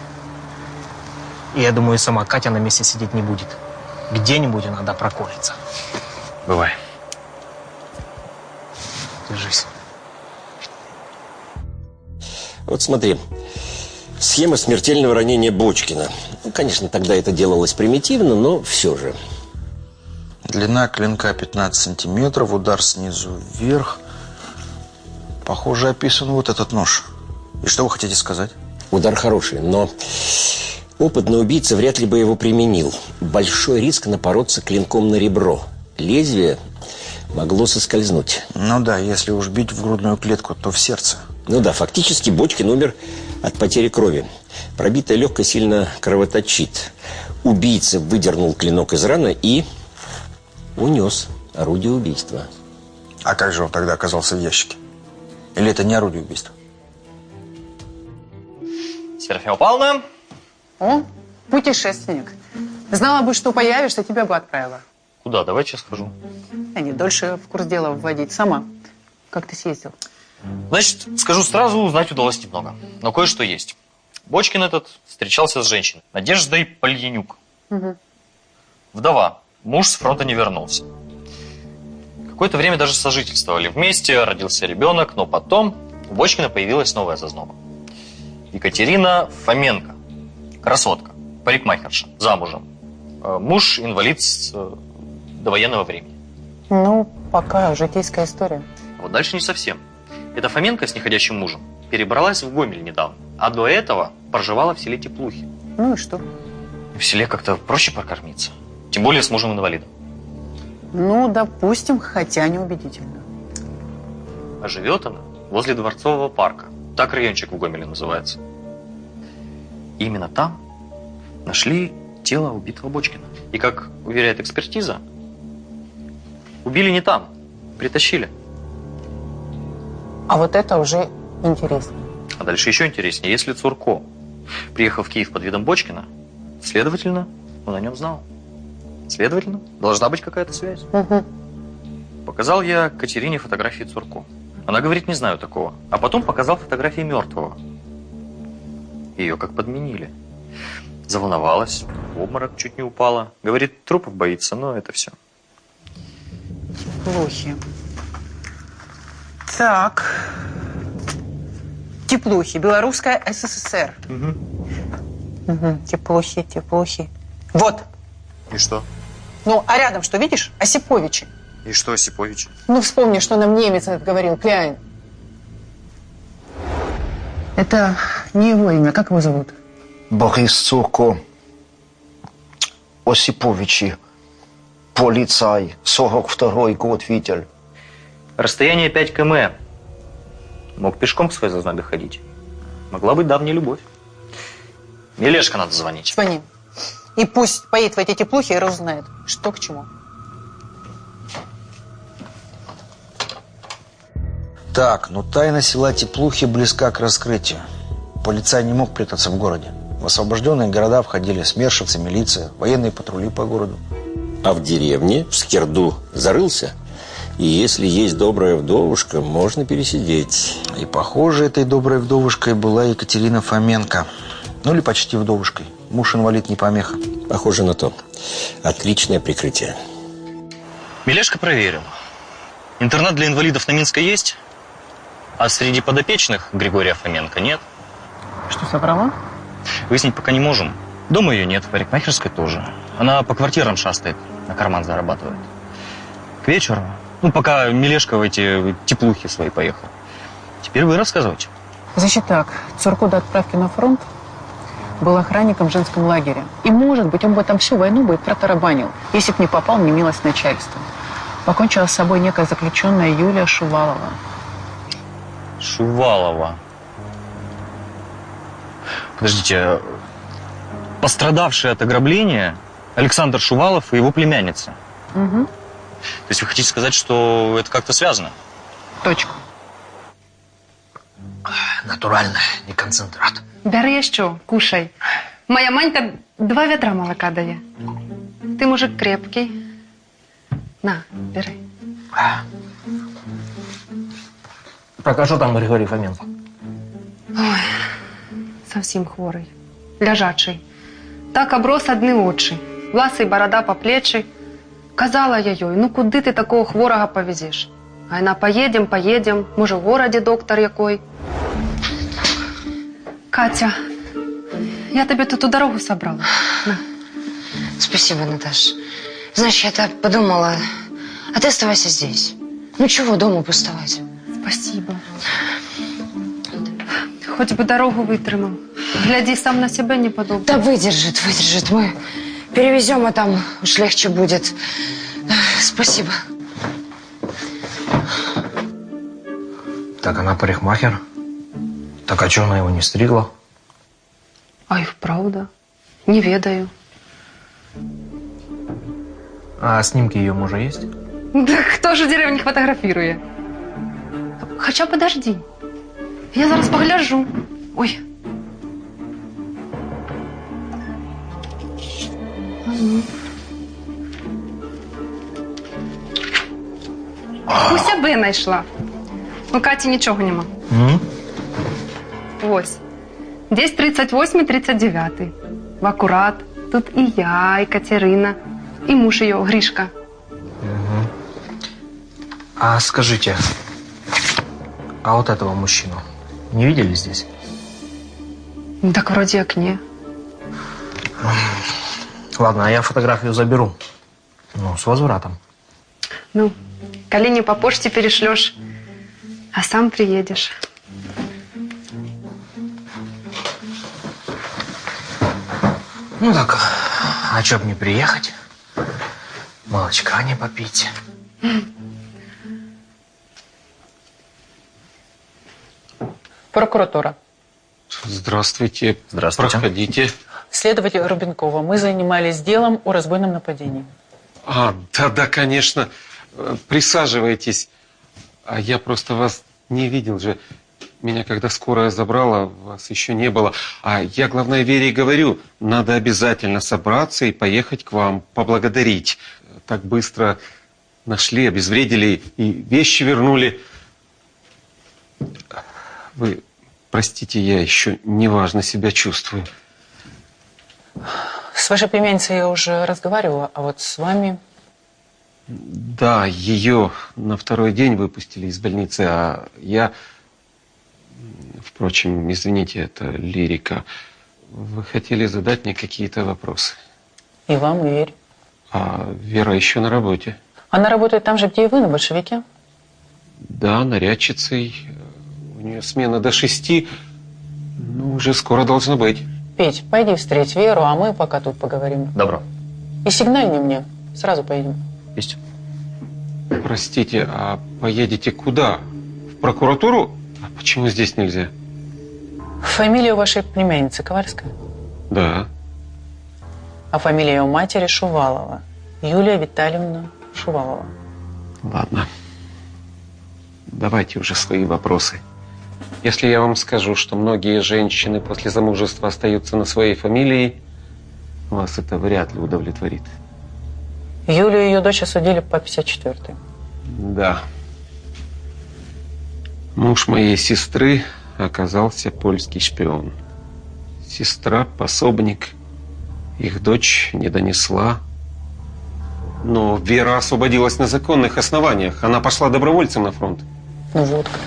И я думаю, сама Катя на месте сидеть не будет. Где-нибудь она да проколется. Бывай. Держись. Вот смотри. Схема смертельного ранения Бочкина. Ну, конечно, тогда это делалось примитивно, но все же. Длина клинка 15 сантиметров, удар снизу вверх. Похоже, описан вот этот нож. И что вы хотите сказать? Удар хороший, но опытный убийца вряд ли бы его применил. Большой риск напороться клинком на ребро. Лезвие могло соскользнуть. Ну да, если уж бить в грудную клетку, то в сердце. Ну да, фактически Бочкин умер от потери крови. Пробитая легкая сильно кровоточит. Убийца выдернул клинок из раны и унес орудие убийства. А как же он тогда оказался в ящике? Или это не орудие убийства? Серафима Павловна, О, путешественник. Знала бы, что появишься, тебя бы отправила. куда? Давайте я схожу. А не дольше в курс дела вводить. Сама. Как ты съездил? Значит, скажу сразу, узнать удалось немного. Но кое-что есть. Бочкин этот встречался с женщиной. Надеждой Польянюк. Угу. Вдова. Муж с фронта не вернулся. Какое-то время даже сожительствовали вместе, родился ребенок, но потом у Бочкина появилась новая зазноба. Екатерина Фоменко. Красотка. Парикмахерша. Замужем. Э, Муж инвалид с э, довоенного времени. Ну, пока житейская история. Вот дальше не совсем. Эта Фоменко с неходящим мужем перебралась в Гомель недавно, а до этого проживала в селе Теплухи. Ну и что? В селе как-то проще прокормиться. Тем более с мужем-инвалидом. Ну, допустим, хотя неубедительно. А живет она возле Дворцового парка. Так райончик в Гомеле называется. Именно там нашли тело убитого Бочкина. И, как уверяет экспертиза, убили не там, притащили. А вот это уже интересно. А дальше еще интереснее. Если Цурко приехал в Киев под видом Бочкина, следовательно, он о нем знал. Следовательно, должна быть какая-то связь. Угу. Показал я Катерине фотографии Цурко. Она говорит, не знаю такого. А потом показал фотографии мертвого. Ее как подменили. Заволновалась, в обморок чуть не упала. Говорит, трупов боится, но это все. Плохи. Так. Теплухи. Белорусская СССР. Угу. Теплухи, теплухи. Вот. И что? Ну, а рядом что, видишь? Осиповичи. И что, Осипович? Ну, вспомни, что нам немец этот говорил, Кляйн. Это не его имя. Как его зовут? Борис Цурко, Осиповичи, полицай, 42-й год видел. Расстояние 5 км. Мог пешком к своей зазнобе ходить. Могла быть давняя любовь. Мелешка надо звонить. Звони. И пусть поедет в эти теплухи и разузнает, что к чему. Так, ну тайна села Теплухи близка к раскрытию. Полицай не мог прятаться в городе. В освобожденные города входили смершевцы, милиция, военные патрули по городу. А в деревне, в Скирду, зарылся. И если есть добрая вдовушка, можно пересидеть. И, похоже, этой доброй вдовушкой была Екатерина Фоменко. Ну или почти вдовушкой. Муж-инвалид не помеха. Похоже на то. Отличное прикрытие. Мелешка проверил. Интернат для инвалидов на Минской есть, а среди подопечных Григория Фоменко нет. Что, собрала? Выяснить пока не можем. Дома ее нет, в парикмахерской тоже. Она по квартирам шастает, на карман зарабатывает. К вечеру, ну, пока Мелешка в эти теплухи свои поехал. Теперь вы рассказывайте. Значит так, Цурко до отправки на фронт был охранником в женском лагере. И, может быть, он бы там всю войну бы и протарабанил, если б не попал в немилость начальства. Покончила с собой некая заключенная Юлия Шувалова. Шувалова. Подождите, пострадавший от ограбления Александр Шувалов и его племянница. Угу. То есть вы хотите сказать, что это как-то связано? Точка. Натурально, не концентрат. Бери що, кушай. Моя манька два ведра молока дає. Ти мужик крепкий. На, бери. Так, а що там Григорій Фоменко? Ой, совсем хворий. Лежачий. Так оброс одні очі. Власий борода по плечі. Казала я йой, ну куди ти такого хворого повезеш? А она поедем, поедем. Може, в городе доктор якой. Катя, я тебе тут у дорогу собрала. На. Спасибо, Наташ. Знаешь, я так подумала, а ты оставайся здесь. Ну чего дома пустовать? Спасибо. Хоть бы дорогу вытримал. Гляди, сам на себя не подобный. Да выдержит, выдержит. Мы перевезем, а там уж легче будет. Спасибо. Так она парикмахер. Так а что она его не стригла? А их правда? Не ведаю. А снимки ее мужа есть? Да хто ж в деревні фотографірує? Хоча подожди. Я зараз погляжу. Ой. У себе знайшла. У Каті нічого нема. Ось. Десь 38 39 В акурат. Тут і я, і Катерина, і муж її, Грішка. А скажите, а вот этого мужчину не видели здесь? Ну, Так вроде як ні. Ладно, а я фотографию заберу. Ну, с возвратом. Ну, коли не по почте перешлешь, а сам приедешь. Ну так, а чё б не приехать? Молочка не попить. Прокуратура. Здравствуйте. Здравствуйте. Проходите. Следователь Рубенкова. Мы занимались делом о разбойном нападении. А, да-да, конечно. Присаживайтесь. А я просто вас не видел же. Меня когда скорая забрала, вас еще не было. А я, главное, Вере говорю, надо обязательно собраться и поехать к вам, поблагодарить. Так быстро нашли, обезвредили и вещи вернули. Вы простите, я еще неважно себя чувствую. С вашей племянницей я уже разговаривала, а вот с вами... Да, ее на второй день выпустили из больницы, а я... Впрочем, извините, это лирика. Вы хотели задать мне какие-то вопросы. И вам, и Вере. А Вера еще на работе. Она работает там же, где и вы, на большевике. Да, нарядчицей. У нее смена до шести. Ну, уже скоро должно быть. Петь, пойди встреть Веру, а мы пока тут поговорим. Добро. И сигнальни мне. Сразу поедем. Есть. Простите, а поедете куда? В прокуратуру? А почему здесь нельзя? Фамилия у вашей племянницы Ковальская? Да. А фамилия у матери Шувалова. Юлия Витальевна Шувалова. Ладно. Давайте уже свои вопросы. Если я вам скажу, что многие женщины после замужества остаются на своей фамилии, вас это вряд ли удовлетворит. Юлю и ее дочь осудили по 54-й. Да. Муж моей сестры оказался польский шпион. Сестра – пособник. Их дочь не донесла. Но Вера освободилась на законных основаниях. Она пошла добровольцем на фронт. Ну вот как.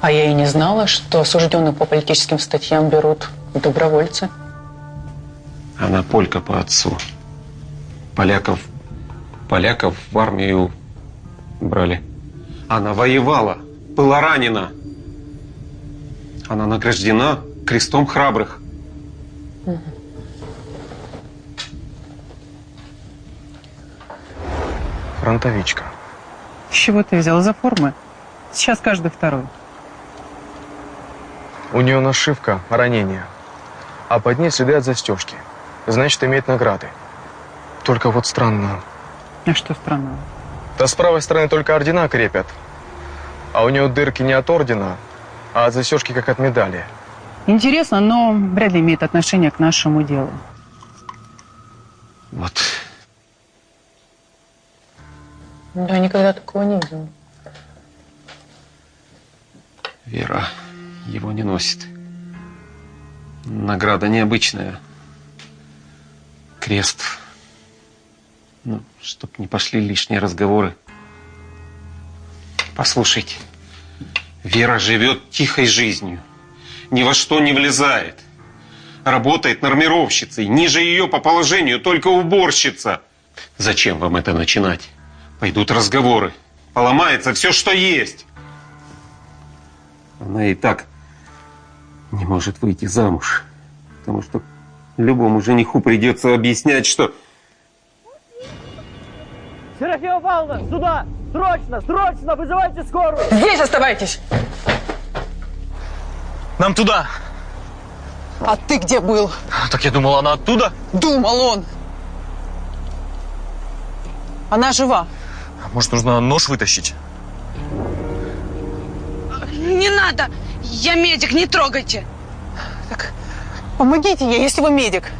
А я и не знала, что осужденных по политическим статьям берут добровольцы. Она полька по отцу. Поляков, поляков в армию брали. Она воевала, была ранена. Она награждена крестом храбрых. Фронтовичка. С чего ты взял за формы? Сейчас каждый второй. У нее нашивка ранение, а под ней следы от застежки. Значит, имеет награды. Только вот странно. А что странного? Да с правой стороны только ордена крепят. А у нее дырки не от ордена, а от застежки как от медали. Интересно, но вряд ли имеет отношение к нашему делу. Вот. Я никогда такого не видела. Вера его не носит. Награда необычная. Крест. Чтоб не пошли лишние разговоры. Послушайте, Вера живет тихой жизнью, ни во что не влезает. Работает нормировщицей, ниже ее по положению только уборщица. Зачем вам это начинать? Пойдут разговоры, поломается все, что есть. Она и так не может выйти замуж, потому что любому жениху придется объяснять, что Серафима Павловна, сюда! Срочно, срочно! Вызывайте скорую! Здесь оставайтесь! Нам туда! А ты где был? Так я думал, она оттуда? Думал он. Она жива. Может, нужно нож вытащить? Не надо! Я медик, не трогайте! Так, помогите ей, если вы медик.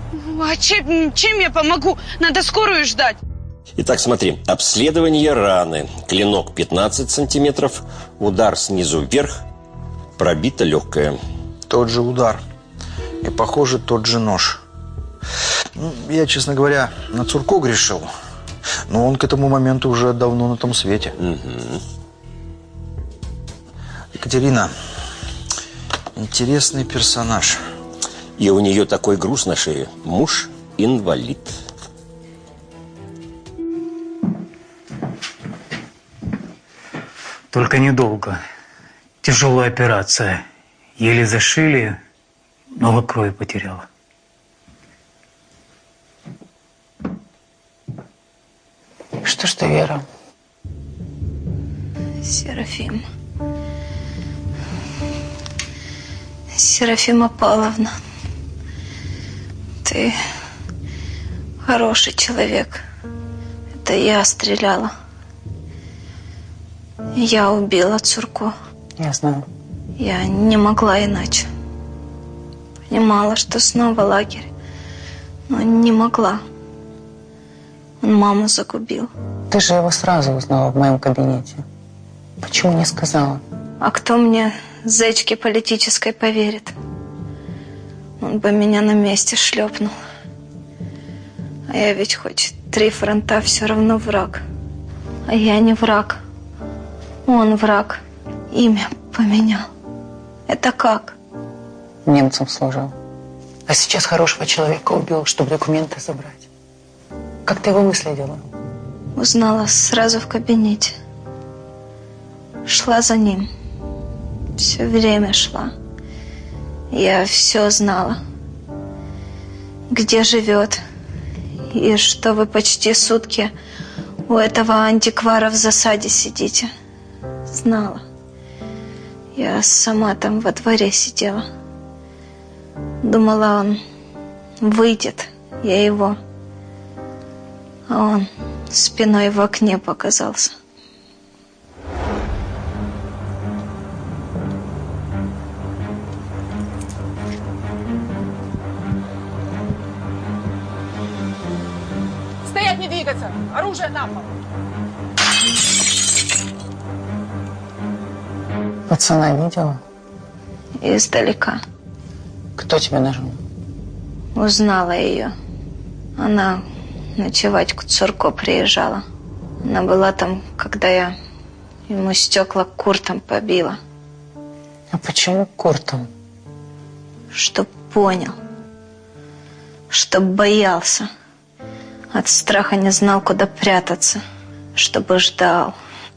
А чем, чем я помогу? Надо скорую ждать. Итак, смотри. Обследование раны. Клинок 15 сантиметров. Удар снизу вверх. Пробита легкая. Тот же удар. И, похоже, тот же нож. Ну, я, честно говоря, на Цурко грешил. Но он к этому моменту уже давно на том свете. Екатерина, интересный персонаж. И у нее такой груз на шее. Муж инвалид. Только недолго. Тяжелая операция. Еле зашили, много крови потеряла. Что ж ты, Вера? Серафим. Серафима Павловна, ты хороший человек. Это я стреляла. Я убила Цурко. Я знаю. Я не могла иначе. Понимала, что снова лагерь, но не могла. Он маму загубил. Ты же его сразу узнала в моем кабинете. Почему не сказала? А кто мне зечке политической поверит? Он бы меня на месте шлепнул. А я ведь хоть три фронта все равно враг. А я не враг. Он враг. Имя поменял. Это как? Немцам служил. А сейчас хорошего человека убил, чтобы документы забрать. Как ты его выследила? Узнала сразу в кабинете. Шла за ним. Все время шла. Я все знала. Где живет. И что вы почти сутки у этого антиквара в засаде сидите. Знала. Я сама там во дворе сидела. Думала, он выйдет. Я его. А он спиной в окне показался. Стоять, не двигаться! Оружие на пол! Пацана видела? Издалека. Кто тебя нажал? Узнала ее. Она ночевать к Цурко приезжала. Она была там, когда я ему стекла куртом побила. А почему куртом? Чтоб понял. Чтоб боялся. От страха не знал, куда прятаться. Чтобы ждал.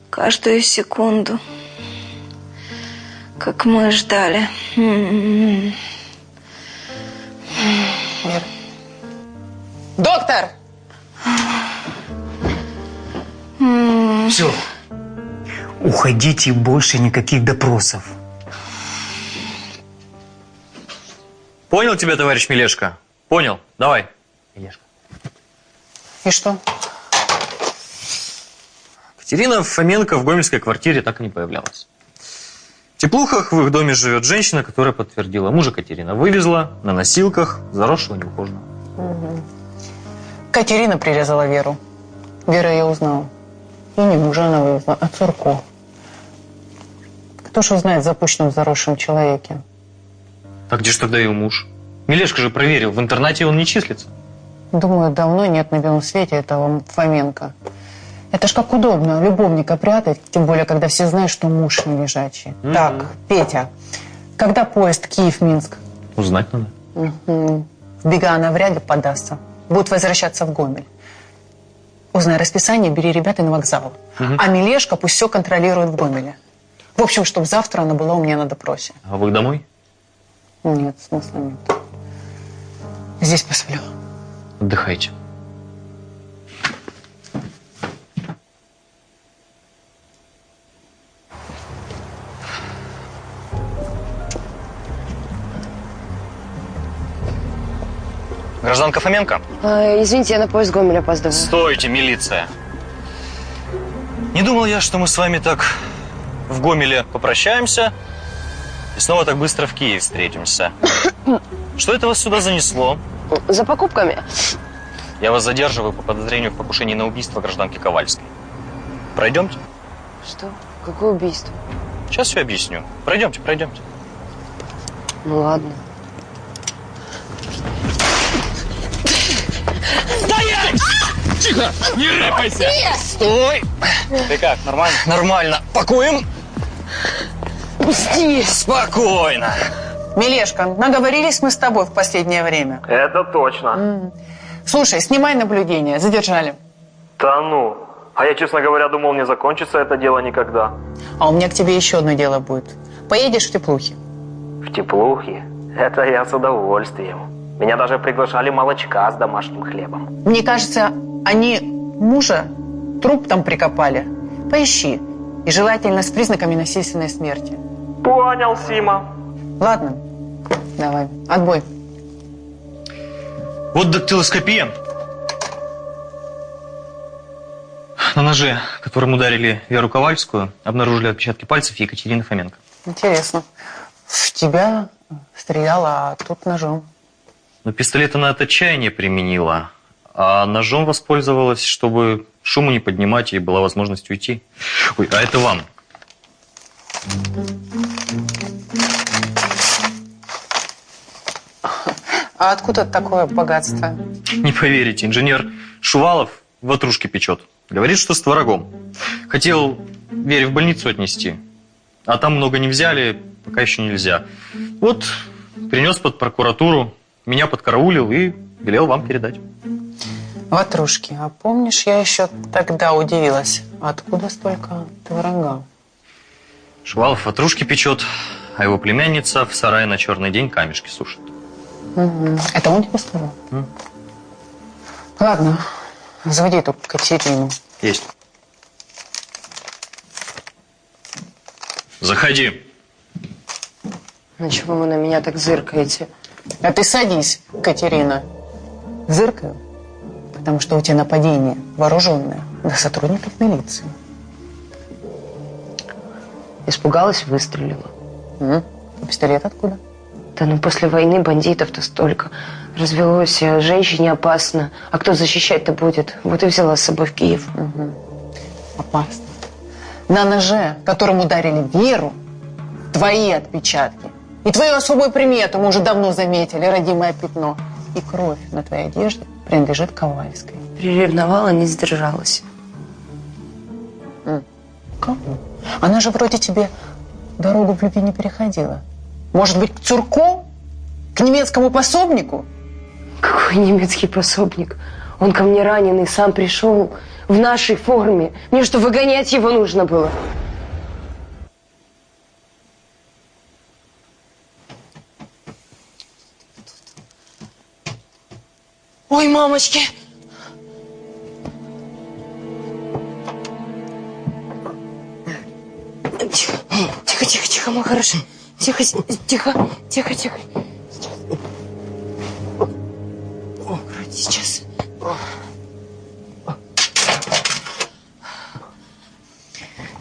Каждую секунду. Как мы ждали. М-м-м. Вера. Доктор! М-м. Все. Уходите, больше никаких допросов. Понял тебя, товарищ Милешко? Понял. Давай. И что? Катерина Фоменко в гомельской квартире так и не появлялась. Теплухах в их доме живет женщина, которая подтвердила. Мужа Катерина вывезла на носилках, заросшего неухоженного. Угу. Катерина прирезала Веру. Вера ее узнала. И не мужа она вывезла, а Цурко. Кто ж узнает в запущенном заросшем человеке? Так где ж тогда ее муж? Милешка же проверил, в интернате он не числится. Думаю, давно нет на белом свете этого Фоменко. Это ж как удобно любовника прятать, тем более, когда все знают, что муж не лежачий. Мгм. Так, Петя, когда поезд Киев-Минск? Узнать надо. Бега она вряд ли подастся. Будет возвращаться в Гомель. Узнай расписание, бери ребят и на вокзал. Мгм. А Милешка пусть все контролирует в Гомеле. В общем, чтобы завтра она была у меня на допросе. А вы домой? Нет, смысла нет. Здесь посплю. Отдыхайте. Гражданка Фоменко? А, извините, я на поезд Гомель опаздываю. Стойте, милиция. Не думал я, что мы с вами так в Гомеле попрощаемся и снова так быстро в Киеве встретимся. Что это вас сюда занесло? За покупками. Я вас задерживаю по подозрению в покушении на убийство гражданки Ковальской. Пройдемте? Что? Какое убийство? Сейчас все объясню. Пройдемте, пройдемте. Ну ладно. Тихо! Не рыпайся! Стой! Ты как, нормально? Нормально. Пакуем? Пусти! Спокойно. Милешка, наговорились мы с тобой в последнее время. Это точно. Слушай, снимай наблюдение. Задержали. Да ну. А я, честно говоря, думал, не закончится это дело никогда. А у меня к тебе еще одно дело будет. Поедешь в теплухи. В теплухе? Это я с удовольствием. Меня даже приглашали молочка с домашним хлебом. Мне кажется, они мужа труп там прикопали. Поищи. И желательно с признаками насильственной смерти. Понял, Сима. Ладно, давай, отбой. Вот дактилоскопия. На ноже, которым ударили Веру Ковальскую, обнаружили отпечатки пальцев Екатерины Фоменко. Интересно. В тебя стреляла, а тут ножом. Но пистолет она от отчаяния применила, а ножом воспользовалась, чтобы шуму не поднимать, и была возможность уйти. Ой, а это вам. А откуда такое богатство? Не поверите, инженер Шувалов ватрушки печет. Говорит, что с творогом. Хотел Вере в больницу отнести, а там много не взяли, пока еще нельзя. Вот принес под прокуратуру, меня подкараулил и велел вам передать. Ватрушки. А помнишь, я еще тогда удивилась, откуда столько творога? Шувалов ватрушки печет, а его племянница в сарае на черный день камешки сушит. Мгм. Это он тебе сказал? М. Ладно, заводи эту Катерину. Есть. Заходи. Ну чего вы на меня так зыркаете? А ты садись, Катерина. Зыркаю, потому что у тебя нападение вооруженное на сотрудников милиции. Испугалась, выстрелила. А пистолет откуда? Да ну после войны бандитов-то столько. Развелось, а женщине опасно. А кто защищать-то будет? Вот и взяла с собой в Киев. Опасно. На ноже, которым ударили Веру, твои отпечатки. И твою особую примету мы уже давно заметили, родимое пятно. И кровь на твоей одежде принадлежит Ковальской. Приревновала, не сдержалась. Кого? Она же вроде тебе дорогу в любви не переходила. Может быть, к Цурко? К немецкому пособнику? Какой немецкий пособник? Он ко мне раненый, сам пришел в нашей форме. Мне что, выгонять его нужно было? Ой, мамочки! Тихо, тихо, тихо, тихо, мой хороший. Тихо, тихо, тихо, тихо. Вроде сейчас.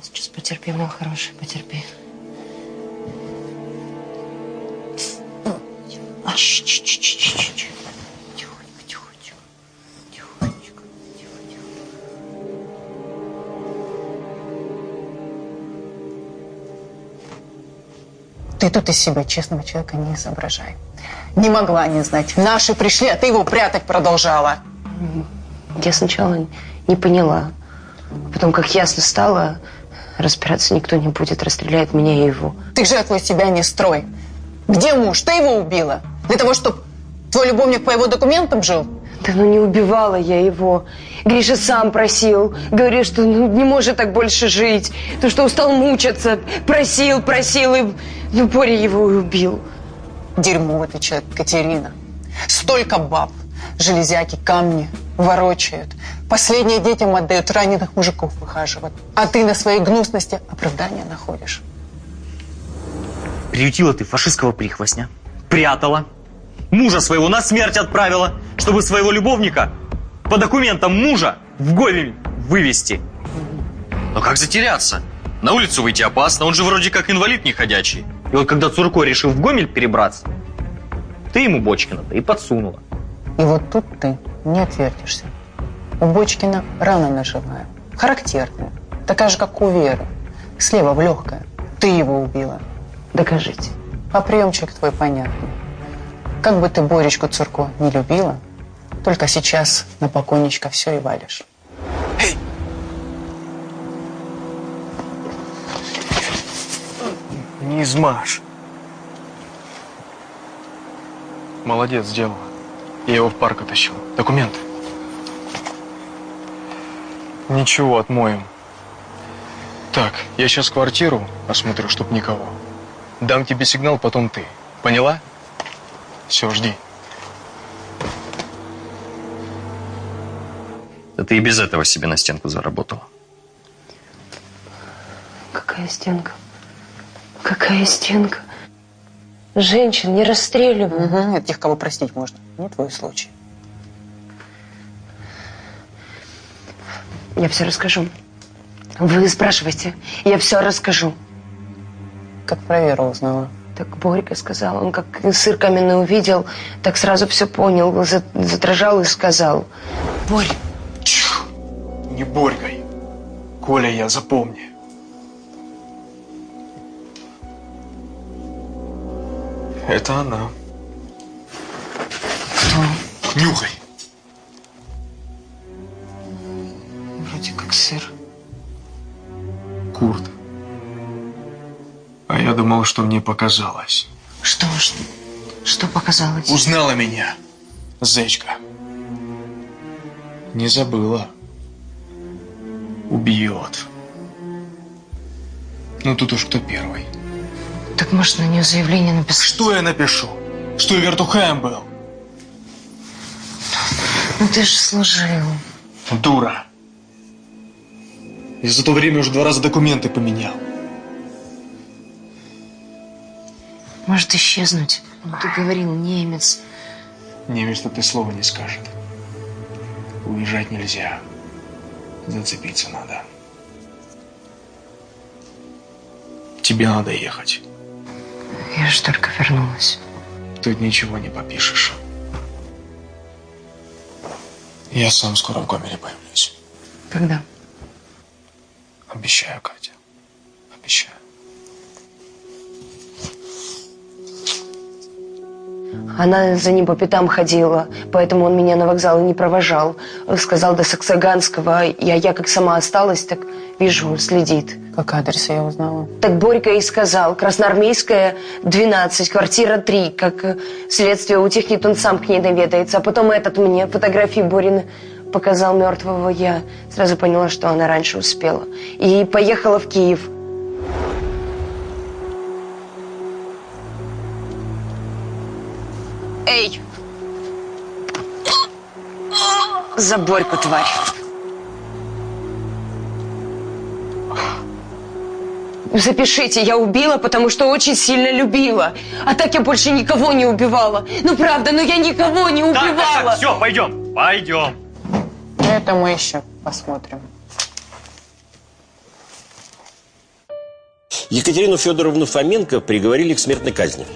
Сейчас потерпи, мой хороший, потерпи. А, щ- щ- щ- щ- щ- щ- Ты тут из себя честного человека не изображай. Не могла не знать. Наши пришли, а ты его прятать продолжала. Я сначала не поняла. Потом, как ясно стало, разбираться никто не будет, расстреляет меня и его. Ты жертву из себя не строй. Где муж? Ты его убила? Для того, чтобы твой любовник по его документам жил? Да ну не убивала я его. Гриша сам просил. Говорит, что ну, не может так больше жить. То, что устал мучаться. Просил, просил, и ну, Боря его и убил. Дерьмовый ты человек, Катерина. Столько баб, железяки, камни ворочают. Последние детям отдают, раненых мужиков выхаживают. А ты на своей гнусности оправдания находишь. Приютила ты фашистского прихвостня, прятала, мужа своего на смерть отправила, чтобы своего любовника по документам мужа в Гомель вывести. Но как затеряться? На улицу выйти опасно, он же вроде как инвалид неходячий. И вот когда Цурко решил в Гомель перебраться, ты ему Бочкина-то и подсунула. И вот тут ты не отвертишься. У Бочкина рана наживая, характерная, такая же, как у Веры. Слева в легкое. Ты его убила. Докажите. А приемчик твой понятный. Как бы ты Боречку Цурко не любила, только сейчас на покойничка все и валишь. Не измажь. Молодец, сделала. Я его в парк оттащил. Документы. Ничего, отмоем. Так, я сейчас квартиру осмотрю, чтоб никого. Дам тебе сигнал, потом ты. Поняла? Все, жди. Да ты и без этого себе на стенку заработала. Какая стенка? Какая стенка? Женщин не расстреливают. Угу, это тех, кого простить можно. Не твой случай. Я все расскажу. Вы спрашивайте, я все расскажу. Как про Веру узнала? Так Борька сказал, он как сыр каменный увидел, так сразу все понял, за- задрожал и сказал. Борь, Не борькай. Коля, я запомни. Это она. Кто? Нюхай. вроде как сыр. Курт. А я думал, что мне показалось. Что, что, что показалось? Узнала меня. Зечка. Не забыла. Убьет. Ну тут уж кто первый. Так может на нее заявление написать? Что я напишу? Что я вертухаем был? Ну ты же служил. Дура. И за то время уже два раза документы поменял. Может исчезнуть. Ну, ты говорил, немец. Немец-то ты слова не скажет. Уезжать нельзя. Зацепиться надо. Тебе надо ехать. Я же только вернулась. Тут ничего не попишешь. Я сам скоро в Гомеле появлюсь. Когда? Обещаю, Катя. Обещаю. Она за ним по пятам ходила, поэтому он меня на вокзал и не провожал. Сказал до Саксаганского, а я как сама осталась, так вижу, следит. Как адрес я узнала? Так Борька и сказал. Красноармейская, 12, квартира 3. Как следствие утихнет, он сам к ней наведается. А потом этот мне фотографии Борины показал мертвого. Я сразу поняла, что она раньше успела. И поехала в Киев. Эй! За Борьку, тварь. Запишите, я убила, потому что очень сильно любила. А так я больше никого не убивала. Ну правда, ну я никого не убивала. все, пойдем, пойдем. Это мы еще посмотрим. Екатерину Федоровну Фоменко приговорили к смертной казни.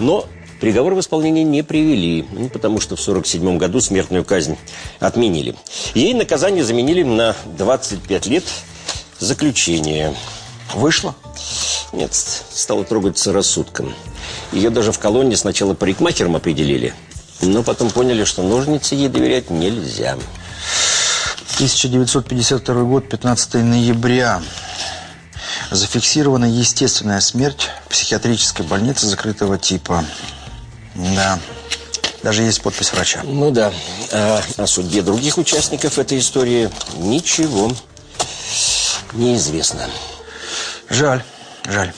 Но приговор в исполнение не привели, ну, потому что в 1947 году смертную казнь отменили. Ей наказание заменили на 25 лет заключения. Вышло? Нет, стало трогаться рассудком. Ее даже в колонне сначала парикмахером определили, но потом поняли, что ножницы ей доверять нельзя. 1952 год, 15 ноября. Зафиксирована естественная смерть в психиатрической больнице закрытого типа. Да. Даже есть подпись врача. Ну да. А о судьбе других участников этой истории ничего неизвестно. Жаль, жаль.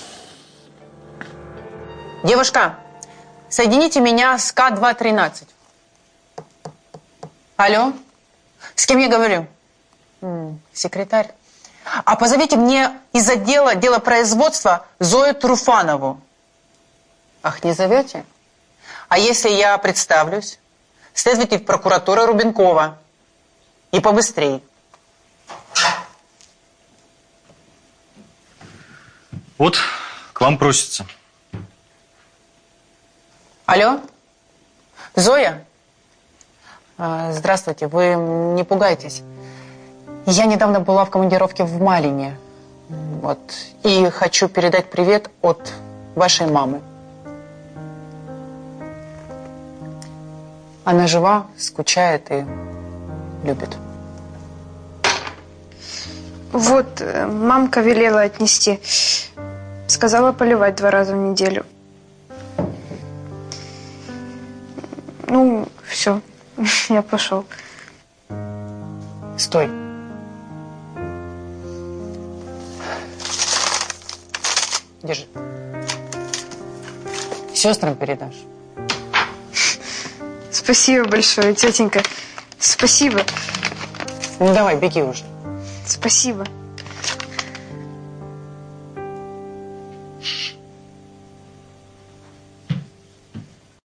Девушка, соедините меня с К213. Алло? С кем я говорю? М, секретарь. А позовите мне из отдела делопроизводства Зою Труфанову. Ах, не зовете? А если я представлюсь? Следователь прокуратуры Рубенкова. И побыстрее. Вот, к вам просится. Алло? Зоя? А, Здравствуйте, вы не пугайтесь. Я недавно была в командировке в Малине. Вот. И хочу передать привет от вашей мамы. Она жива, скучает и любит. Вот, э, мамка велела отнести. Сказала поливать два раза в неделю. Ну, все, я пошел. Стой. Держи. Сестрам передашь. Спасибо большое, тетенька. Спасибо. Ну давай, беги уже. Спасибо.